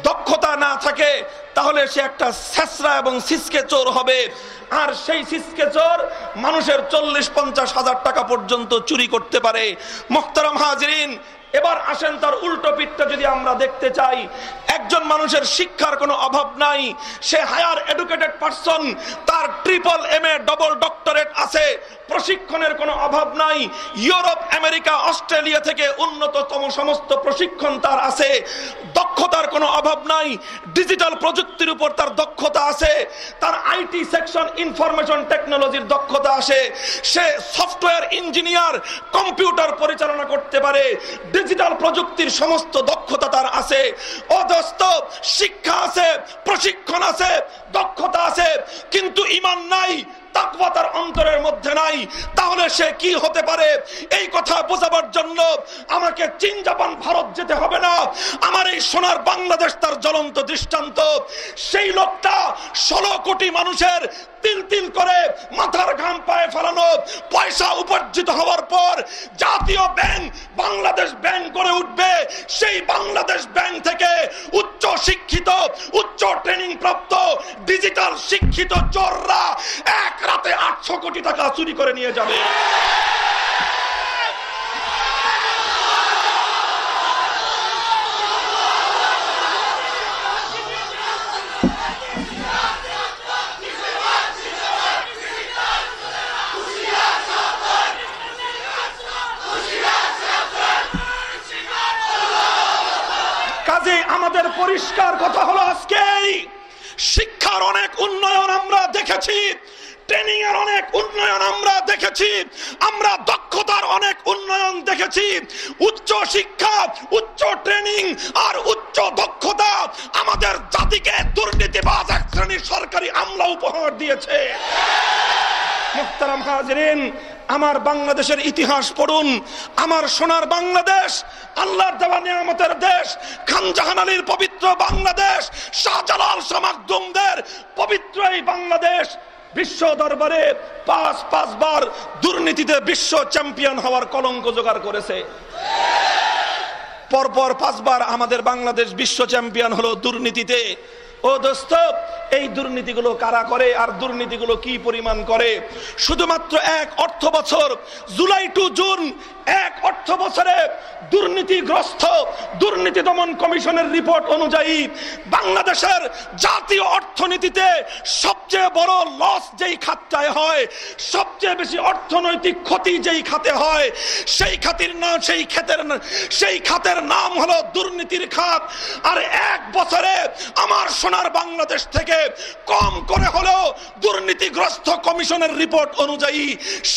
দক্ষতা না থাকে, তাহলে সে একটা সেসরা এবং সিসকে চোর হবে। আর সেই সিসকে চোর মানুষের চল্লিশ, পঞ্চাশ হাজার টাকা পর্যন্ত চুরি করতে পারে। মোখতারাম হাজরিন এবার আসেন তার উল্টো পিঠটা যদি আমরা দেখতে চাই। একজন মানুষের শিক্ষার কোনো অভাব নাই। সে হায়ার এডুকেটেড পারসন, তার triple M A, double doctorate আছে। প্রশিক্ষণের কোনো অভাব নাই। ইউরোপ, আমেরিকা, অস্ট্রেলিয়া থেকে উন্নততম সমস্ত প্রশিক্ষণ তার আছে। দক্ষতার কোনো অভাব নাই। ডিজিটাল প্রযুক্তির উপর তার দক্ষতা আছে। তার আইটি সেকশন ইনফরমেশন টেকনোলজির দক্ষতা আছে সে সফটওয়্যার ইঞ্জিনিয়ার, কম্পিউটার পরিচালনা করতে পারে। ডিজিটাল প্রযুক্তির সমস্ত দক্ষতা তার আছে। অদস্ত শিক্ষা আছে, প্রশিক্ষণ আছে, দক্ষতা আছে, কিন্তু ইমান নাই। তাকওয়া তার অন্তরের মধ্যে নাই। তাহলে সে কি হতে পারে? এই কথা বোঝাবার জন্য আমাকে চীন, জাপান, ভারত যেতে হবে না। আমার এই সোনার বাংলাদেশ তার জ্বলন্ত দৃষ্টান্ত। সেই লোকটা ষোলো কোটি মানুষের তিল তিল করে মাথার ঘাম পায়ে ফেলানো, পয়সা উপার্জিত হওয়ার পর জাতীয় ব্যাংক, বাংলাদেশ ব্যাংক করে উঠবে। সেই বাংলাদেশ ব্যাংক থেকে উচ্চ শিক্ষিত, উচ্চ ট্রেনিং প্রাপ্ত, ডিজিটাল শিক্ষিত চোররা এক রাতে আটশো কোটি টাকা চুরি করে নিয়ে যাবে। কাজে আমাদের পরিষ্কার কথা হলো আজকেই। শিক্ষার অনেক উন্নয়ন আমরা দেখেছি। ট্রেনিং এর অনেক উন্নয়ন আমরা দেখেছি। আমরা দক্ষতার অনেক উন্নয়ন দেখেছি। উচ্চ শিক্ষা, উচ্চ ট্রেনিং আর উচ্চ দক্ষতা আমাদের জাতিকে দুর্নীতিবাজ এক শ্রেণির সরকারি আমলা উপহার দিয়েছে। মুখতারাম হাজরিন, আমার বাংলাদেশের ইতিহাস পড়ুন। আমার সোনার বাংলাদেশ, আল্লাহর দেওয়া নিয়ামতের দেশ, খানজাহান আলীর পবিত্র বাংলাদেশ, শাহজালাল সমাগদুমদের পবিত্র এই বাংলাদেশ বিশ্ব দরবারে পাঁচ, পাঁচবার দুর্নীতিতে বিশ্ব চ্যাম্পিয়ন হওয়ার কলঙ্ক জোগাড় করেছে। পরপর পাঁচবার আমাদের বাংলাদেশ বিশ্ব চ্যাম্পিয়ন হলো দুর্নীতিতে। ও দোস্ত, এই দুর্নীতিগুলো কারা করে আর দুর্নীতিগুলো কি পরিমাণ করে? শুধুমাত্র এক অর্থ বছর, জুলাই টু জুন, এক অর্থ বছরে দুর্নীতিগ্রস্ত, দুর্নীতি দমন কমিশনের রিপোর্ট অনুযায়ী বাংলাদেশের জাতীয় অর্থনীতিতে সবচেয়ে বড় লস যেই খাতটায় হয়, সবচেয়ে বেশি অর্থনৈতিক ক্ষতি যেই খাতে হয়, সেই খাতির নাম সেই ক্ষেতের সেই খাতের নাম হলো দুর্নীতির খাত। আর এক বছরে আমার সোনার বাংলাদেশ থেকে কম করে হলেও দুর্নীতিগ্রস্ত কমিশনের রিপোর্ট অনুযায়ী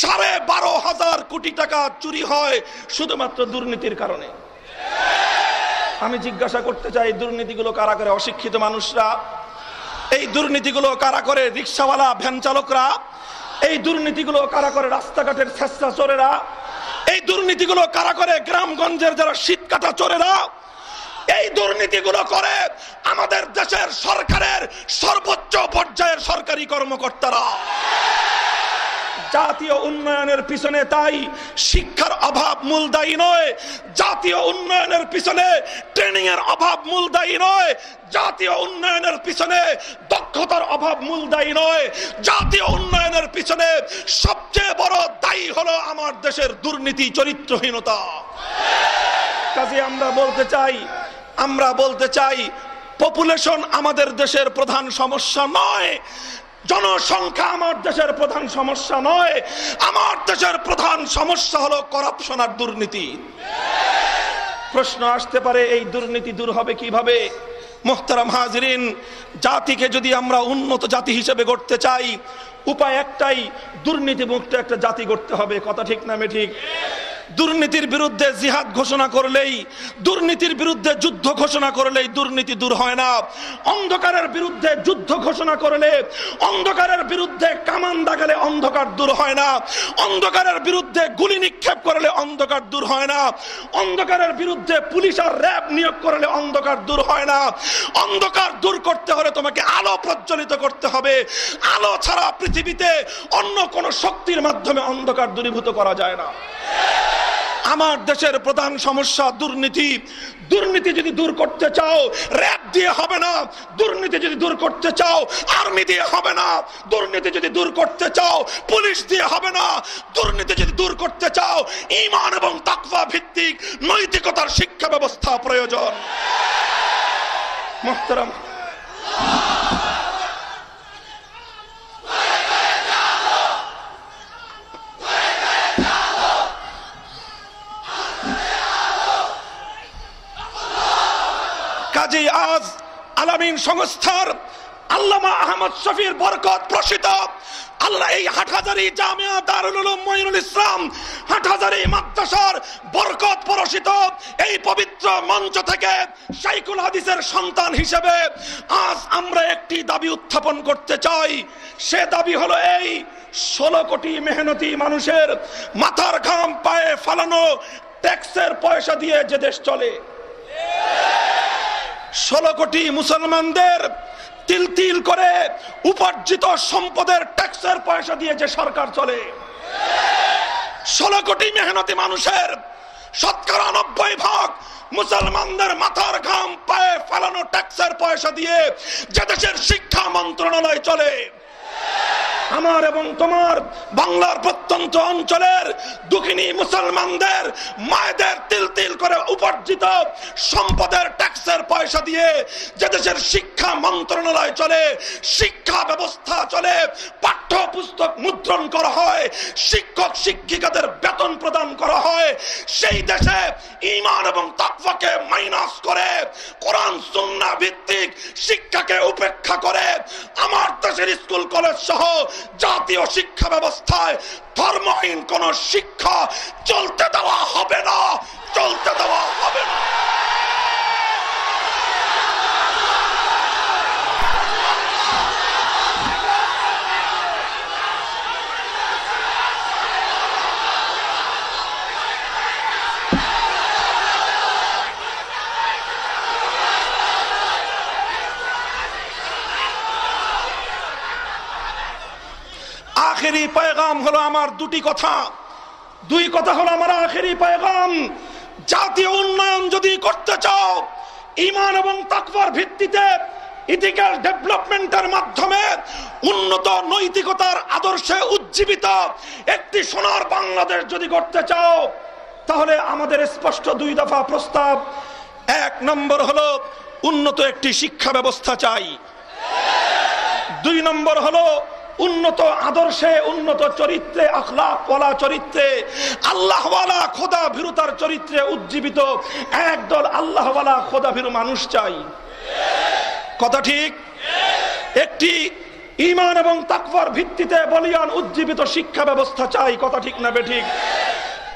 সাড়ে বারো হাজার কোটি টাকা চুরি হয় শুধুমাত্র দুর্নীতির কারণে। আমি জিজ্ঞাসা করতে চাই, দুর্নীতিগুলো কারা করে? অশিক্ষিত মানুষরা? এই দুর্নীতিগুলো কারা করে? রিক্সাওয়ালা, ভ্যান চালকরা? এই দুর্নীতিগুলো কারা করে? রাস্তাঘাটের চোরেরা এই দুর্নীতিগুলো কারা করে? গ্রামগঞ্জের যারা শীত কাটা চোরেরা? এই দুর্নীতিগুলো করে আমাদের দেশের সরকারের সর্বোচ্চ পর্যায়ের সরকারি কর্মকর্তারা। জাতীয় উন্নয়নের পিছনে তাই শিক্ষার অভাব মূল দায়ী নয়, জাতীয় উন্নয়নের পিছনে ট্রেনিং এর অভাব মূল দায়ী নয়, জাতীয় উন্নয়নের পিছনে দক্ষতার অভাব মূল দায়ী নয়, জাতীয় উন্নয়নের পিছনে সবচেয়ে বড় দায়ী হলো আমার দেশের দুর্নীতি চরিত্রহীনতা। কাজে আমরা বলতে চাই আমরা বলতে চাই পপুলেশন আমাদের দেশের প্রধান সমস্যা নয়। জনসংখ্যা আমার দেশের প্রধান সমস্যা নয়। আমার দেশের প্রধান সমস্যা হলো করাপশন আর দুর্নীতি। প্রশ্ন আসতে পারে, এই দুর্নীতি দূর হবে কীভাবে? মোহতারাম হাজরিন, জাতিকে যদি আমরা উন্নত জাতি হিসেবে গড়তে চাই, উপায় একটাই দুর্নীতি মুক্ত একটা জাতি গড়তে হবে। কথা ঠিক নামে ঠিক? দুর্নীতির বিরুদ্ধে জিহাদ ঘোষণা করলেই, দুর্নীতির বিরুদ্ধে যুদ্ধ ঘোষণা করলেই দুর্নীতি দূর হয় না। অন্ধকারের বিরুদ্ধে যুদ্ধ ঘোষণা করলে, অন্ধকারের বিরুদ্ধে কামান দাগালে অন্ধকার দূর হয় না। অন্ধকারের বিরুদ্ধে গুলি নিক্ষেপ করলে অন্ধকার দূর হয় না। অন্ধকারের বিরুদ্ধে পুলিশ আর র্যাব নিয়োগ করলে অন্ধকার দূর হয় না। অন্ধকার দূর করতে হলে তোমাকে আলো প্রজ্বলিত করতে হবে। আলো ছাড়া পৃথিবীতে অন্য কোন শক্তির মাধ্যমে অন্ধকার দূরীভূত করা যায় না। আমার দেশের প্রধান সমস্যা দুর্নীতি। দুর্নীতি যদি দূর করতে চাও, র্যাব দিয়ে হবে না। দুর্নীতি যদি দূর করতে চাও, আর্মি দিয়ে হবে না। দুর্নীতি যদি দূর করতে চাও, পুলিশ দিয়ে হবে না। দুর্নীতি যদি দূর করতে চাও, ইমান এবং তাকওয়া ভিত্তিক নৈতিকতার শিক্ষা ব্যবস্থা প্রয়োজন। মোহতারাম। কাজী আজ আলামিন সংস্থার আল্লামা আহমদ শফির বরকত প্রসিত। আল্লাহ এই হাটহাজারি জামিয়া দারুল উলুম মঈনুল ইসলাম হাটহাজারি মাদ্রাসার বরকত পরশিত এই পবিত্র মঞ্চ থেকে শাইকুল হাদিসের সন্তান হিসেবে আজ আমরা একটি দাবি উত্থাপন করতে চাই। সে দাবি হলো এই, ষোলো কোটি মেহনতি মানুষের মাথার ঘাম পায়ে ফালানো ট্যাক্সের পয়সা দিয়ে যে দেশ চলে। ষোলো কোটি মুসলমানদের তিল তিল করে উপার্জিত সম্পদের ট্যাক্সের পয়সা দিয়ে যে সরকার চলে। ষোলো কোটি মেহনতি মানুষের শতকরা নব্বই ভাগ মুসলমানদের মাথার ঘাম পায়ে ফেলানো ট্যাক্সের পয়সা দিয়ে যে দেশের শিক্ষা মন্ত্রণালয় চলে। আমার এবং তোমার বাংলার প্রত্যন্ত অঞ্চলের দুঃখিনী মুসলমানদের, মায়েদের তিল তিল করে উপার্জিত সম্পদের ট্যাক্সের পয়সা দিয়ে যে দেশের শিক্ষা মন্ত্রণালয় চলে, শিক্ষা ব্যবস্থা চলে পাঠ্য পুস্তক মুদ্রণ করা হয়, শিক্ষক শিক্ষিকাদের বেতন প্রদান করা হয়, সেই দেশে ইমান এবং তাকওয়াকে মাইনাস করে, কোরআন, সুন্নাহ ভিত্তিক শিক্ষাকে উপেক্ষা করে, আমার দেশের স্কুল, কলেজ সহ জাতীয় শিক্ষা ব্যবস্থায় ধর্মহীন কোন শিক্ষা চলতে দেওয়া হবে না চলতে দেওয়া হবে না। আখেরি পয়গাম হলো আমার দুটি কথা। দুই কথা হলো আমার আখেরি পয়গাম। জাতীয় উন্নয়ন যদি করতে চাও ইমান এবং তাকবার ভিত্তিতে ইথিক্যাল ডেভেলপমেন্টের মাধ্যমে উন্নত নৈতিকতার আদর্শে উজ্জীবিত একটি সোনার বাংলাদেশ যদি করতে চাও, তাহলে আমাদের স্পষ্ট দুই দফা প্রস্তাব। এক নম্বর হলো, উন্নত একটি শিক্ষা ব্যবস্থা চাই। দুই নম্বর হলো উন্নত আদর্শে, উন্নত চরিত্রে আখলাকওয়ালা চরিত্রে, আল্লাহওয়ালা খোদা ভীরুতার চরিত্রে উজ্জীবিত একদল আল্লাহওয়ালা খোদা ভীরু মানুষ চাই। কথা ঠিক? একটি ইমান এবং তাকওয়ার ভিত্তিতে বলিয়ান উজ্জীবিত শিক্ষা ব্যবস্থা চাই, কথা ঠিক না বেঠিক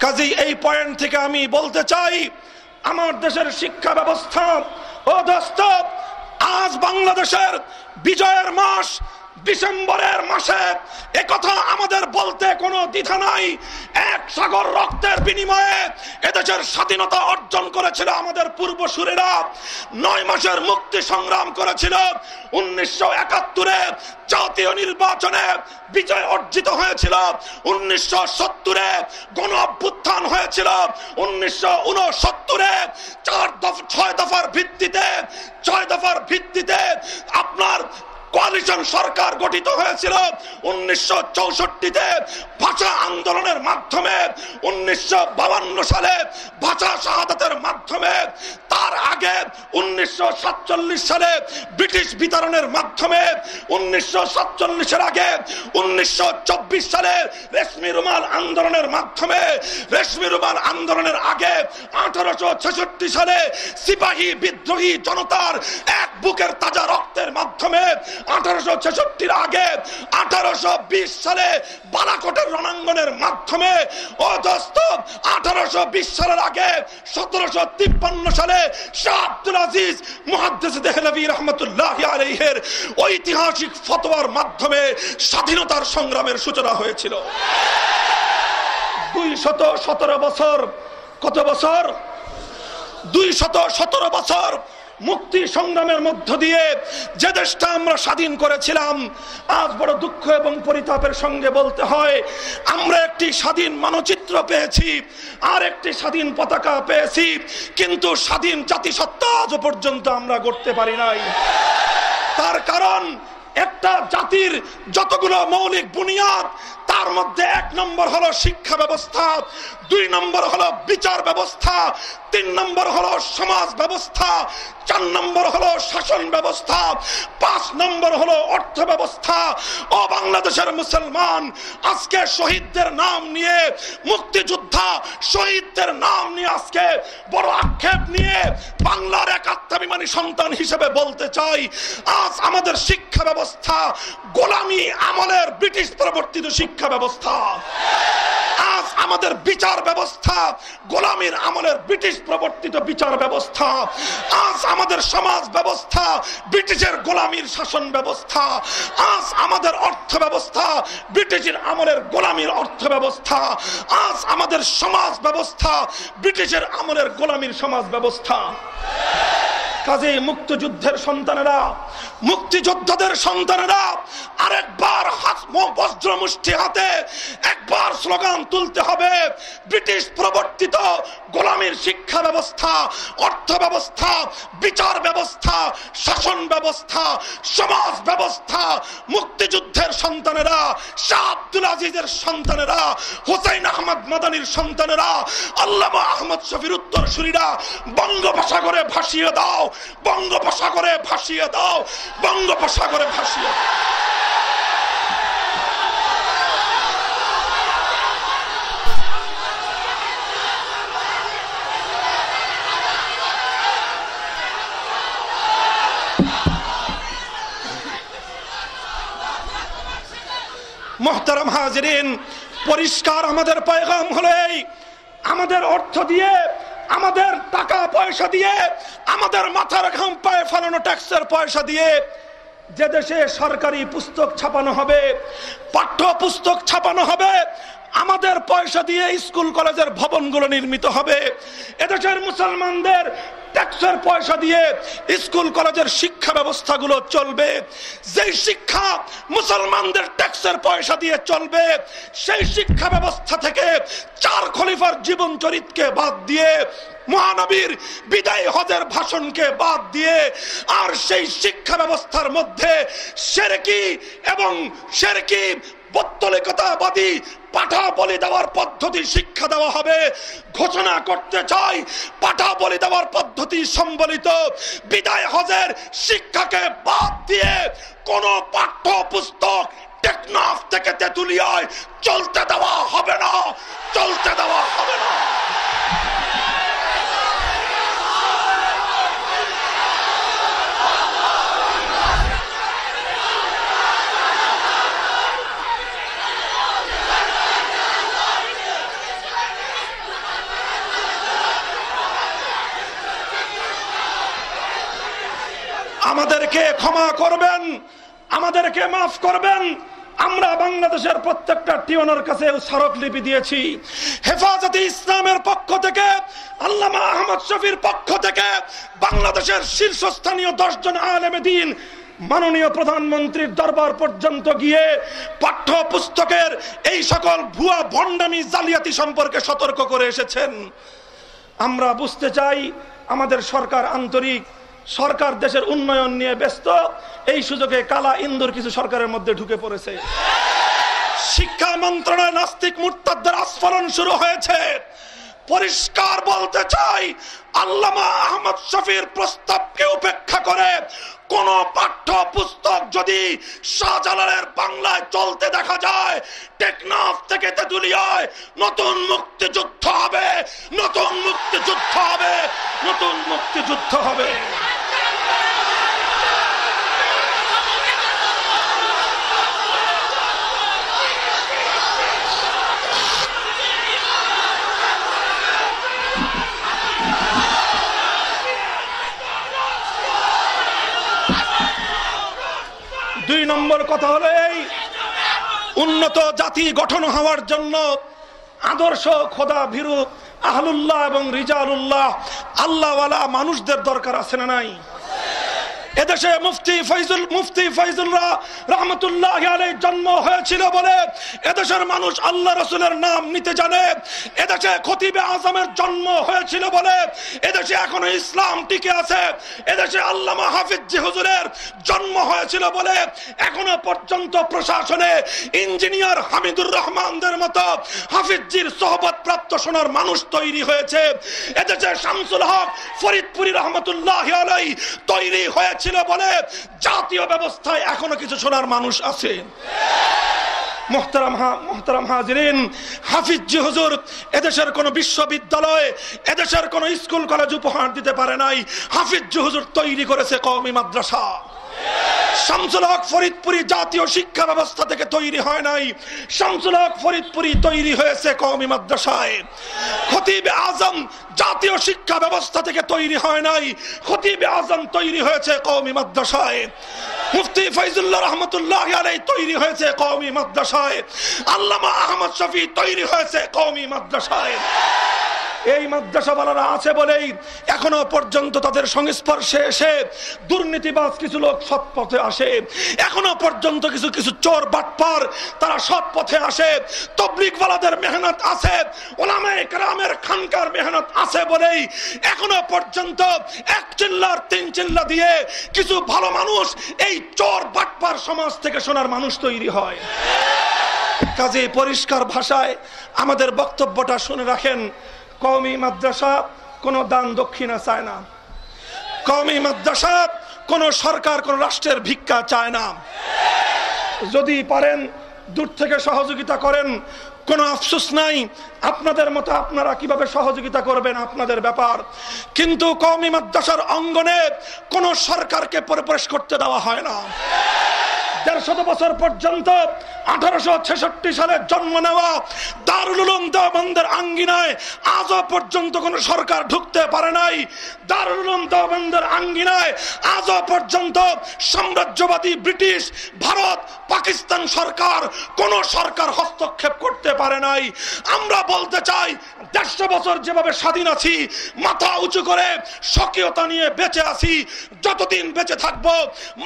কাজেই এই পয়েন্ট থেকে আমি বলতে চাই, আমার দেশের শিক্ষা ব্যবস্থা, ও দোস্ত, আজ বাংলাদেশের বিজয়ের মাস ডিসেম্বরের মাসে একথা আমাদের বলতে কোনো দ্বিধা নাই। এক সাগর রক্তের বিনিময়ে এদেশের স্বাধীনতা অর্জন করেছিল আমাদের পূর্বসূরীরা, নয় মাসের মুক্তি সংগ্রাম করেছিল। উনিশশো একাত্তরে জাতীয় নির্বাচনে বিজয় অর্জিত হয়েছিল। উনিশশো সত্তরে গণ অভ্যুত্থান হয়েছিল। উনিশশো উনসত্তরে চার দফা, ছয় দফার ভিত্তিতে, ছয় দফার ভিত্তিতে আপনার কোয়ালিশন সরকার গঠিত হয়েছিল উনিশশো চৌষট্টিতে ভাষা আন্দোলনের মাধ্যমে, উনিশশো সালে ভাষা শাহাদাতের মাধ্যমে, তার আগে উনিশশো সাতচল্লিশ সালে ব্রিটিশ বিতরণের মাধ্যমে, উনিশশো সাতচল্লিশের আগে উনিশশো চব্বিশ সালে রেশমি রুমাল আন্দোলনের মাধ্যমে, রেশমি রুমাল আন্দোলনের আগে আঠারোশো ছেষট্টি সালে সিপাহী বিদ্রোহী জনতার এক বুকের তাজা রক্তের মাধ্যমে আঠারোশো ছেষট্টির আগে, আঠারোশো বিশ সালে বালাকোটের রণাঙ্গনের মাধ্যমে অধস্ত আঠারোশো বিশ সালের আগে, সতেরোশো তিপ্পান্ন সালে শাহ আব্দুল আজিজ মুহাদ্দিস দেহলভি রহমতুল্লাহ আলাইহের ঐতিহাসিক ফতোয়ার মাধ্যমে স্বাধীনতার সংগ্রামের সূচনা হয়েছিল। দুই শত সতেরো বছর, কত বছর? দুই শত সতেরো বছর মুক্তি সংগ্রামের মধ্য দিয়ে যে দেশটা আমরা স্বাধীন করেছিলাম, আজ বড় দুঃখ এবং পরিতাপের সঙ্গে বলতে হয়, আমরা একটি স্বাধীন মানচিত্র পেয়েছি, আর একটি স্বাধীন পতাকা পেয়েছি, কিন্তু স্বাধীন জাতিসত্তা আজ পর্যন্ত আমরা করতে পারি নাই। তার কারণ, একটা জাতির যতগুলো মৌলিক বুনিয়াদ, তার মধ্যে এক নম্বর হলো শিক্ষা ব্যবস্থা। দুই নম্বর হলো বিচার ব্যবস্থা, তিন নম্বর হলো সমাজ ব্যবস্থা, চার নম্বর হলো শাসন ব্যবস্থা, পাঁচ নম্বর হলো অর্থ ব্যবস্থা। ও বাংলাদেশের মুসলমান, আজকে শহীদদের নাম নিয়ে, মুক্তিযোদ্ধা শহীদদের নাম নিয়ে আজকে বড় আক্ষেপ নিয়ে বাংলার এক আত্মাভিমানী সন্তান হিসেবে বলতে চাই, আজ আমাদের শিক্ষা ব্যবস্থা গোলামি আমলের ব্রিটিশ প্রবর্তিত শিক্ষা ব্যবস্থা। আজ আমাদের বিচার ব্যবস্থা, গোলামীর আমলের ব্রিটিশ প্রবর্তিত বিচার ব্যবস্থা, আজ আমাদের সমাজ ব্যবস্থা, ব্রিটিশের গোলামীর শাসন ব্যবস্থা, আজ আমাদের অর্থ ব্যবস্থা, ব্রিটিশের আমলের গোলামীর অর্থ ব্যবস্থা, আজ আমাদের সমাজ ব্যবস্থা, ব্রিটিশের আমলের গোলামীর সমাজ ব্যবস্থা। কাজে মুক্তিযুদ্ধের সন্তানেরা, মুক্তিযোদ্ধাদের সন্তানেরা, আরেকবার বজ্র মুষ্টি হাতে একবার স্লোগান তুলতে হবে। ব্রিটিশ প্রবর্তিত গোলামীর শিক্ষা ব্যবস্থা, অর্থ ব্যবস্থা, বিচার ব্যবস্থা, শাসন ব্যবস্থা, সমাজ ব্যবস্থা, মুক্তিযুদ্ধের সন্তানেরা, শাহ আব্দুল আজিজের সন্তানেরা, হুসাইন আহমদ মাদানির সন্তানেরা, আল্লামা আহমদ শফির উত্তর সুরীরা বঙ্গোপসাগরে ভাসিয়ে দাও। বঙ্গোপসাগরে ভাসিয়ে দাও, বঙ্গোপসাগরে ভাসিয়ে মোহতারাম হাজরিন, পরিষ্কার আমাদের পয়গাম হলো এই আমাদের অর্থ দিয়ে আমাদের টাকা পয়সা দিয়ে, আমাদের মাথার ঘাম পায়ে ফেলানো ট্যাক্সের পয়সা দিয়ে যে দেশে সরকারি পুস্তক ছাপানো হবে পাঠ্য পুস্তক ছাপানো হবে আমাদের পয়সা দিয়ে স্কুল, কলেজের ভবনগুলো নির্মিত হবে। এদেশের মুসলমানদের ট্যাক্সের পয়সা দিয়ে স্কুল, কলেজের শিক্ষা ব্যবস্থাগুলো চলবে। যেই শিক্ষা মুসলমানদের ট্যাক্সের পয়সা দিয়ে চলবে, সেই শিক্ষা ব্যবস্থা থেকে চার খলিফার জীবন চরিতকে বাদ দিয়ে, মহানবীর বিদায় হজের ভাষণকে বাদ দিয়ে, আর সেই শিক্ষা ব্যবস্থার মধ্যে সেরকি এবং সেরকি পত্তলিকতাবাদী পাঠা বলি দেওয়ার পদ্ধতি শিক্ষা দেওয়া হবে। ঘোষণা করতে চাই, পাঠা বলি দেওয়ার পদ্ধতি সম্বলিত। বিদায় হজের শিক্ষাকে বাদ দিয়ে কোন পাঠ্য পুস্তক টেকনাফ থেকে তেঁতুলিয়ায় চলতে দেওয়া হবে না, চলতে দেওয়া হবে না। আমাদেরকে ক্ষমা করবেন, আমাদেরকে মাফ করবেন। আমরা বাংলাদেশের প্রত্যেকটা টিওনের কাছে স্মারকলিপি দিয়েছি। হেফাজতে ইসলামের পক্ষ থেকে, আল্লামা আহমদ শফির পক্ষ থেকে, বাংলাদেশের শীর্ষস্থানীয় দশজন আলেম দিন, মাননীয় প্রধানমন্ত্রীর দরবার পর্যন্ত গিয়ে পাঠ্য পুস্তকের এই সকল ভুয়া ভণ্ডামি জালিয়াতি সম্পর্কে সতর্ক করে এসেছেন। আমরা বুঝতে চাই, আমাদের সরকার আন্তরিক সরকার দেশের উন্নয়ন নিয়ে ব্যস্ত, এই সুযোগে কালা ইন্দুর কিছু সরকারের মধ্যে ঢুকে পড়েছে। শিক্ষা মন্ত্রণালয় নাস্তিক মুরতাদের আস্ফলন শুরু হয়েছে। পরিষ্কার বলতে চাই, আল্লামা আহমদ শফির প্রস্তাবকে উপেক্ষা করে কোন পাঠ্য পুস্তক যদি শাহজালালের বাংলায় চলতে দেখা যায়, টেকনাফ থেকে তেতুলিয়ায় নতুন মুক্তিযুদ্ধ হবে, নতুন মুক্তিযুদ্ধ হবে, নতুন মুক্তিযুদ্ধ হবে। দুই নম্বর কথা হলো এই, উন্নত জাতি গঠন হওয়ার জন্য আদর্শ খোদা ভীরু আহলুল্লাহ এবং রিজা রিজালুল্লাহ আল্লাহওয়ালা মানুষদের দরকার আছে না নাই? এদেশে মুফতি ফৈজুল, মুফতি ফৈজুল্লাহ রহমতুল্লাহ আলাই জন্ম হয়েছিল বলে এদেশের মানুষ আল্লাহ রসুলের নাম নিতে জানে। এদেশে খতিবে আজমের জন্ম হয়েছিল বলে এদেশে এখনও ইসলাম টিকে আছে। এদেশে আল্লামা হাফিজ হুজুরের জন্ম হয়েছিল বলে এখনও পর্যন্ত প্রশাসনে ইঞ্জিনিয়ার হামিদুর রহমানদের মতো হাফিজির সোহবত প্রাপ্ত সোনার মানুষ তৈরি হয়েছে। এদেশে শামসুল হক ফরিদপুরি রহমতুল্লাহ আলাই তৈরি হয়েছে। ছিল বলে জাতীয় ব্যবস্থায় এখনও কিছু শোনার মানুষ আছে। এদেশের কোনো বিশ্ববিদ্যালয়, এদেশের কোনো স্কুল, কলেজ উপহার দিতে পারে নাই। হাফিজ হুজুর তৈরি করেছে কওমি মাদ্রাসা। শামসুল হক ফরিদপুরি জাতীয় শিক্ষা ব্যবস্থা থেকে তৈরি হয় নাই। শামসুল হক ফরিদপুরি তৈরি হয়েছে কওমি মাদ্রাসায়। খতিব আজম জাতীয় শিক্ষা ব্যবস্থা থেকে তৈরি হয় নাই। খতিব আজম তৈরি হয়েছে কওমি মাদ্রাসায়। মুফতি ফৈজুল্লাহ রহমতুল্লাহ আলাই তৈরি হয়েছে কওমি মাদ্রাসায়। আল্লামা আহমদ শফি তৈরি হয়েছে কওমি মাদ্রাসায়। এই মাদ্রাসাওয়ালারা আছে বলেই এখনও পর্যন্ত তাদের সংস্পর্শে এসে দুর্নীতিবাজ কিছু লোক সৎ পথে আসে। এখনও পর্যন্ত কিছু কিছু চোর বাটপার তারা সৎ পথে আসে। তবলিকওয়ালাদের মেহনত আছে ওলামে গ্রামের খানকার মেহনত আছে বলেই এখনও পর্যন্ত এক চিল্লার তিন চিল্লা দিয়ে কিছু ভালো মানুষ এই চোর বাটপার সমাজ থেকে শোনার মানুষ তৈরি হয়। কাজে পরিষ্কার ভাষায় আমাদের বক্তব্যটা শুনে রাখেন কওমি মাদ্রাসা কোনো দান দক্ষিণা চায় না। কওমি মাদ্রাসা কোন সরকার, কোন রাষ্ট্রের ভিক্ষা চায় না। যদি পারেন, দূর থেকে সহযোগিতা করেন, কোনো আফসোস নাই, আপনাদের মতো আপনারা কীভাবে সহযোগিতা করবেন আপনাদের ব্যাপার। কিন্তু কওমি মাদ্রাসার অঙ্গনে কোন সরকারকে প্রবেশ করতে দেওয়া হয় না। দেড়শত বছর পর্যন্ত আঠারোশো ছেষট্টি সালে জন্ম নেওয়া দারুল দেওবন্দের আঙ্গিনায় আজও পর্যন্ত কোন সরকার ঢুকতে পারে নাই। দারুল দেওবন্দের আঙ্গিনায় আজও পর্যন্ত সাম্রাজ্যবাদী ব্রিটিশ, ভারত, পাকিস্তান সরকার কোন সরকার হস্তক্ষেপ করতে পারে নাই। আমরা বলতে চাই, দেড়শো বছর যেভাবে স্বাধীন আছি, মাথা উঁচু করে স্বকীয়তা নিয়ে বেঁচে আছি, যতদিন বেঁচে থাকব,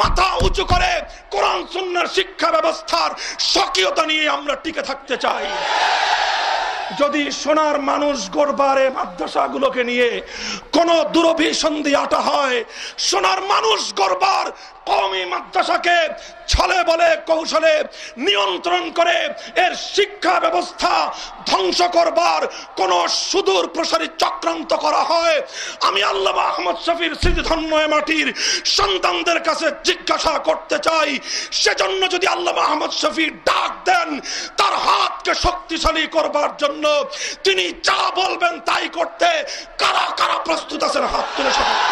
মাথা উঁচু করে কোরআন, সুন্নার শিক্ষা ব্যবস্থার স্বকীয়তা নিয়ে আমরা টিকে থাকতে চাই। যদি সোনার মানুষ গড়বারে মাদ্রাসাগুলোকে নিয়ে কোন দুরভিসন্ধি আটা হয়, সোনার মানুষ গড়বার কমই মাদ্রাসাকে ছলে বলে, কৌশলে নিয়ন্ত্রণ করে, এর শিক্ষা ব্যবস্থা ধ্বংস করবার কোন সুদূর প্রসারী চক্রান্ত করা হয়। আমি আল্লাহ আহমদ শফির স্মৃতিধন্য মাটির সন্তানদের কাছে জিজ্ঞাসা করতে চাই, সেজন্য যদি আল্লাহ আহমদ শফি ডাক দেন, তার হাতকে শক্তিশালী করবার জন্য তিনি যা বলবেন তাই করতে কারা কারা প্রস্তুত আছেন হাত তুলে সমর্থ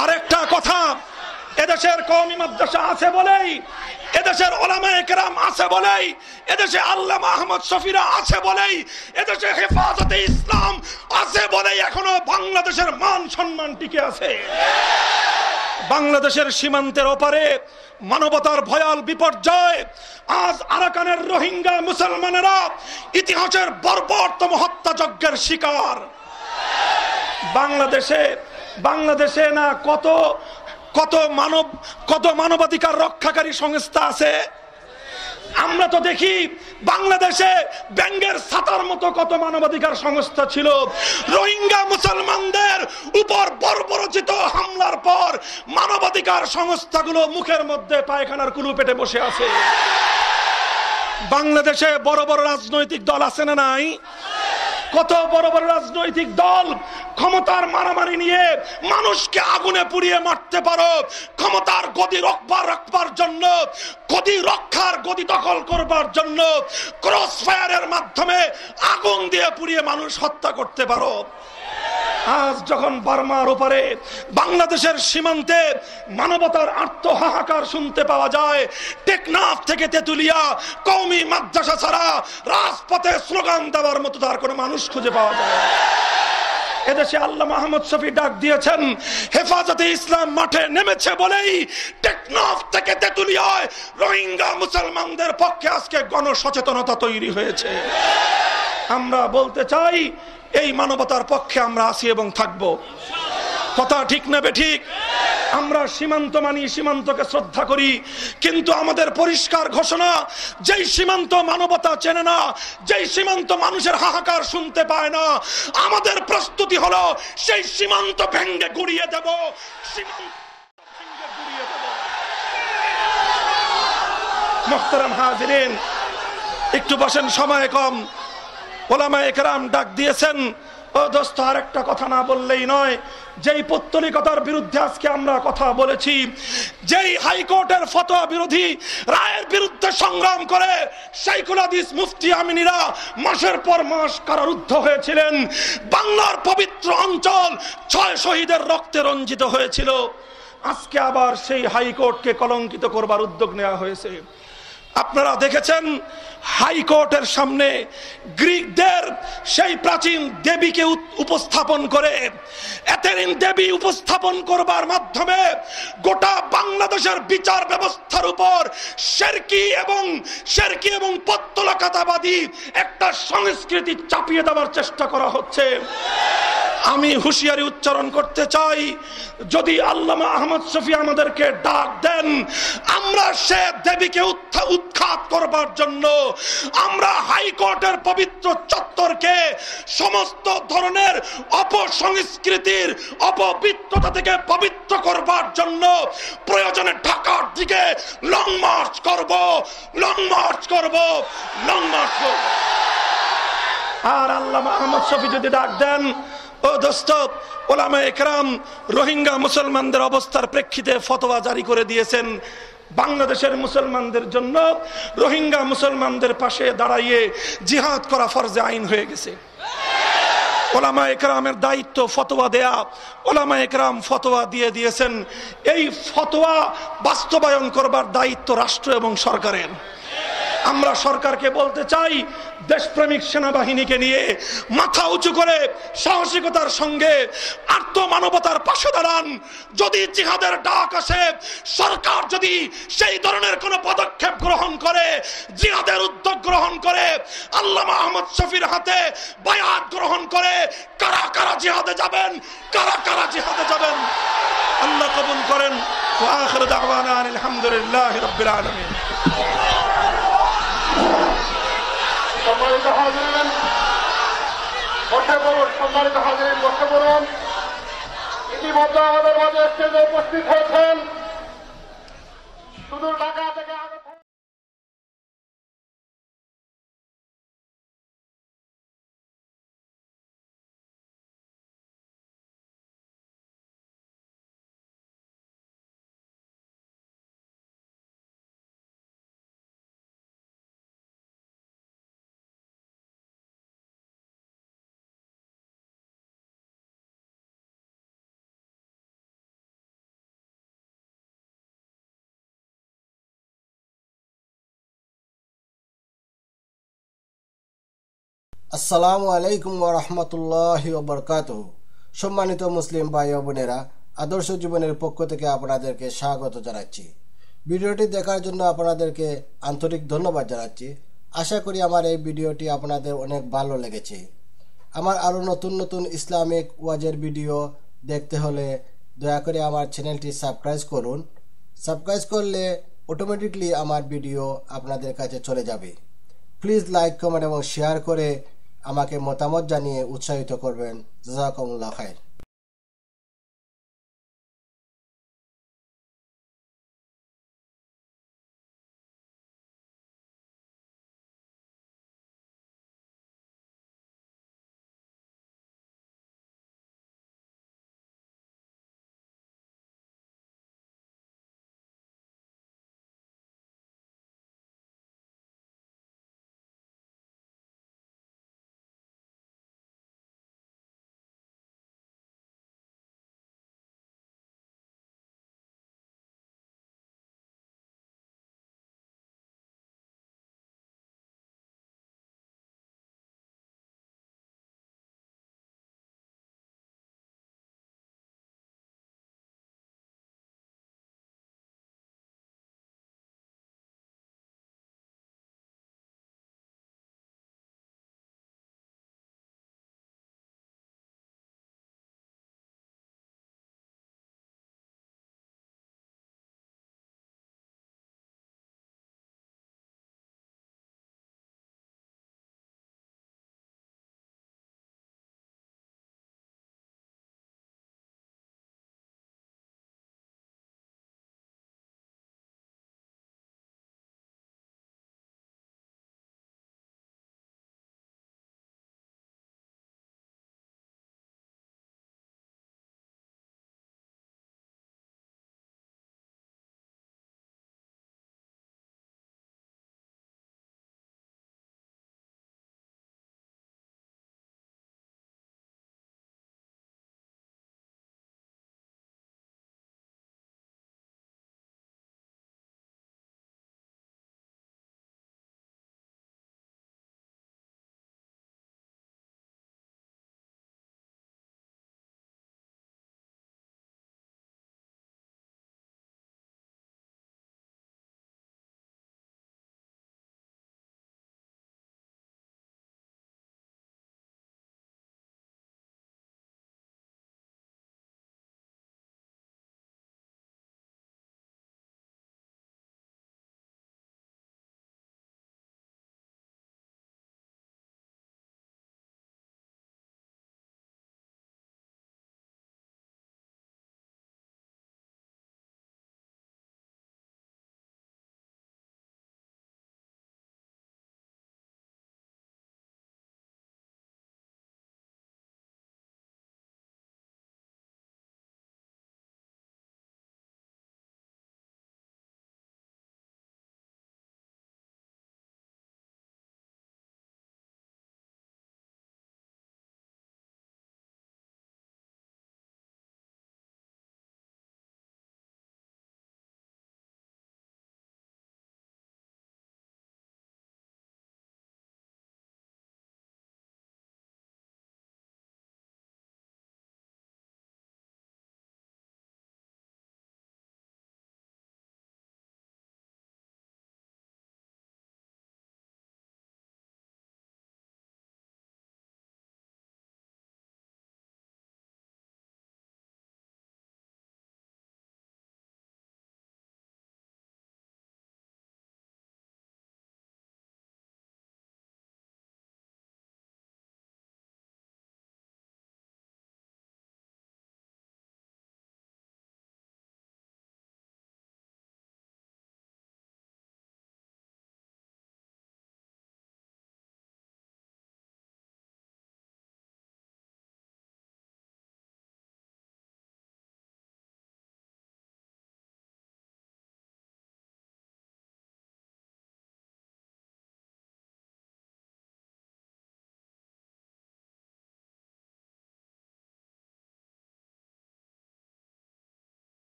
আরেকটা কথা এদেশের কৌমি মাদ্রাসা আছে বলেই, এদেশের ওলামা একরাম আছে বলেই, এদেশে আল্লাহ আহমদ শফিরা আছে বলেই, এদেশে হেফাজতে ইসলাম আছে বলেই এখনও বাংলাদেশের মান সম্মান টিকে আছে। বাংলাদেশের সীমান্তের ওপারে মানবতার ভয়াল বিপর্যয়, আজ আরাকানের রোহিঙ্গা মুসলমানেরা ইতিহাসের বর্বরতম হত্যাযজ্ঞের শিকার। বাংলাদেশে বাংলাদেশে না কত কত মানব, কত মানবাধিকার রক্ষাকারী সংস্থা আছে? আমরা তো দেখি বাংলাদেশে ব্যাঙ্গের ছাতার মতো কত মানবাধিকার সংস্থা ছিল। রোহিঙ্গা মুসলমানদের উপর বর্বরচিত হামলার পর মানবাধিকার সংস্থাগুলো মুখের মধ্যে পায়খানার কুলু পেটে বসে আছে। বাংলাদেশে বড় বড় রাজনৈতিক দল আছে না নাই? কত বড় বড় রাজনৈতিক দল ক্ষমতার মারামারি নিয়ে মানুষকে আগুনে পুড়িয়ে মারতে পারো। ক্ষমতার গদি রক্ষা রাখবার জন্য, গদি রক্ষার গদি দখল করবার জন্য ক্রস ফায়ারের মাধ্যমে আগুন দিয়ে পুড়িয়ে মানুষ হত্যা করতে পারো। আজ যখন বার্মার ওপারে বাংলাদেশের সীমান্তে মানবতার আত্ম হাহাকার শুনতে পাওয়া যায়, টেকনাফ থেকে তেতুলিয়া কৌমি মাদ্রাসা ছাড়া রাজপথে স্লোগান দেওয়ার মতো তার কোনো মানুষ খুঁজে পাওয়া যায়। এদেশে আল্লাহ মাহমুদ শফি ডাক দিয়েছেন, হেফাজতে ইসলাম মাঠে নেমেছে বলেই টেকনাফ থেকে তেতুলিয়ায় রোহিঙ্গা মুসলমানদের পক্ষে আজকে গণসচেতনতা তৈরি হয়েছে। আমরা বলতে চাই এই মানবতার পক্ষে আমরা আছি এবং থাকব। কথা ঠিক নেবে ঠিক? আমরা সীমান্ত মানি, সীমান্তকে শ্রদ্ধা করি। কিন্তু আমাদের পরিষ্কার ঘোষণা, যেই সীমান্ত মানবতা চেনে না, যেই সীমান্ত মানুষের হাহাকার শুনতে পায় না, আমাদের প্রস্তুতি হলো সেই সীমান্ত ভেঙ্গে গুড়িয়ে দেব। সীমান্ত একটু বসেন, সময় কম। ওলামা একরাম ডাক দিয়েছেন, ও দোস্ত আর একটা কথা না বললেই নয়। যেই পত্তলিকতার বিরুদ্ধে আজকে আমরা কথা বলেছি, যেই হাইকোর্টের ফতোয়া বিরোধী রায়ের বিরুদ্ধে সংগ্রাম করে শাইকুল হাদিস মুফতি আমিনীরা মাসের পর মাস কারারুদ্ধ হয়েছিলেন। বাংলার পবিত্র অঞ্চল ছয় শহীদের রক্তে রঞ্জিত হয়েছিল। আজকে আবার সেই হাইকোর্টকে কলঙ্কিত করবার উদ্যোগ নেওয়া হয়েছে। আপনারা দেখেছেন হাইকোর্টের সামনে গ্রিকদের সেই প্রাচীন দেবীকে উপস্থাপন করে। এথেরিন দেবী উপস্থাপন করবার মাধ্যমে গোটা বাংলাদেশের বিচার ব্যবস্থার উপর শেরকি এবং শেরকি এবং পত্তলকাতাবাদী একটা সংস্কৃতি চাপিয়ে দেওয়ার চেষ্টা করা হচ্ছে। আমি হুঁশিয়ারি উচ্চারণ করতে চাই। যদি আল্লামা আহমদ শফি আমাদেরকে ডাক দেন, আমরা সে দেবীকে উৎখাত করবার জন্য আমরা হাইকোর্টের পবিত্র চত্বরকে সমস্ত ধরনের অপসংস্কৃতির অপবিত্রতা থেকে পবিত্র করবার জন্য প্রয়োজনে ঢাকার দিকে লং মার্চ করব লং মার্চ করব লং মার্চ করব। আর আল্লাহ আহমদ শফি যদি ডাক দেন ও দোস্ত ওলামা একরাম, রোহিঙ্গা মুসলমানদের অবস্থার প্রেক্ষিতে ফতোয়া জারি করে দিয়েছেন বাংলাদেশের মুসলমানদের জন্য। রোহিঙ্গা মুসলমানদের পাশে দাঁড়াইয়ে জিহাদ করা ফরজে আইন হয়ে গেছে। ওলামা একরামের দায়িত্ব ফতোয়া দেয়া ওলামা একরাম ফতোয়া দিয়ে দিয়েছেন। এই ফতোয়া বাস্তবায়ন করবার দায়িত্ব রাষ্ট্র এবং সরকারের। আমরা সরকারকে বলতে চাই, দেশপ্রেমিক সেনাবাহিনীকে নিয়ে মাথা উঁচু করে সাহসিকতার সঙ্গে আর্থ মানবতার পাশে দাঁড়ান। যদি জিহাদের ডাক আসে, সরকার যদি সেই ধরনের কোন পদক্ষেপ গ্রহণ করে, জিহাদের উদ্যোগ গ্রহণ করে আল্লাহ আহমদ শফির হাতে বায়াত গ্রহণ করে, কারা কারা জিহাদে যাবেন, কারা কারা জিহাদে যাবেন, আল্লাহ কবুল করেন। আলহামদুলিল্লাহ রাব্বিল আলামিন। সম্মানিত হাজিরেন, বসে পড়ুন, সম্মানিত হাজিরেন, বসে পড়ুন। ইতিমধ্যে আমাদের মাঝে স্টেজে উপস্থিত হয়েছেন। শুধু ঢাকা থেকে আসসালামু আলাইকুম ওরহমতুল্লাহ বরকাত সম্মানিত মুসলিম ভাই ও বোনেরা, আদর্শ জীবনের পক্ষ থেকে আপনাদেরকে স্বাগত জানাচ্ছি। ভিডিওটি দেখার জন্য আপনাদেরকে আন্তরিক ধন্যবাদ জানাচ্ছি। আশা করি আমার এই ভিডিওটি আপনাদের অনেক ভালো লেগেছে। আমার আরও নতুন নতুন ইসলামিক ওয়াজের ভিডিও দেখতে হলে দয়া করে আমার চ্যানেলটি সাবস্ক্রাইব করুন। সাবস্ক্রাইব করলে অটোমেটিকলি আমার ভিডিও আপনাদের কাছে চলে যাবে। প্লিজ লাইক, কমেন্ট এবং শেয়ার করে আমাকে মতামত জানিয়ে উৎসাহিত করবেন। জাজাকুমুল্লাহ খায়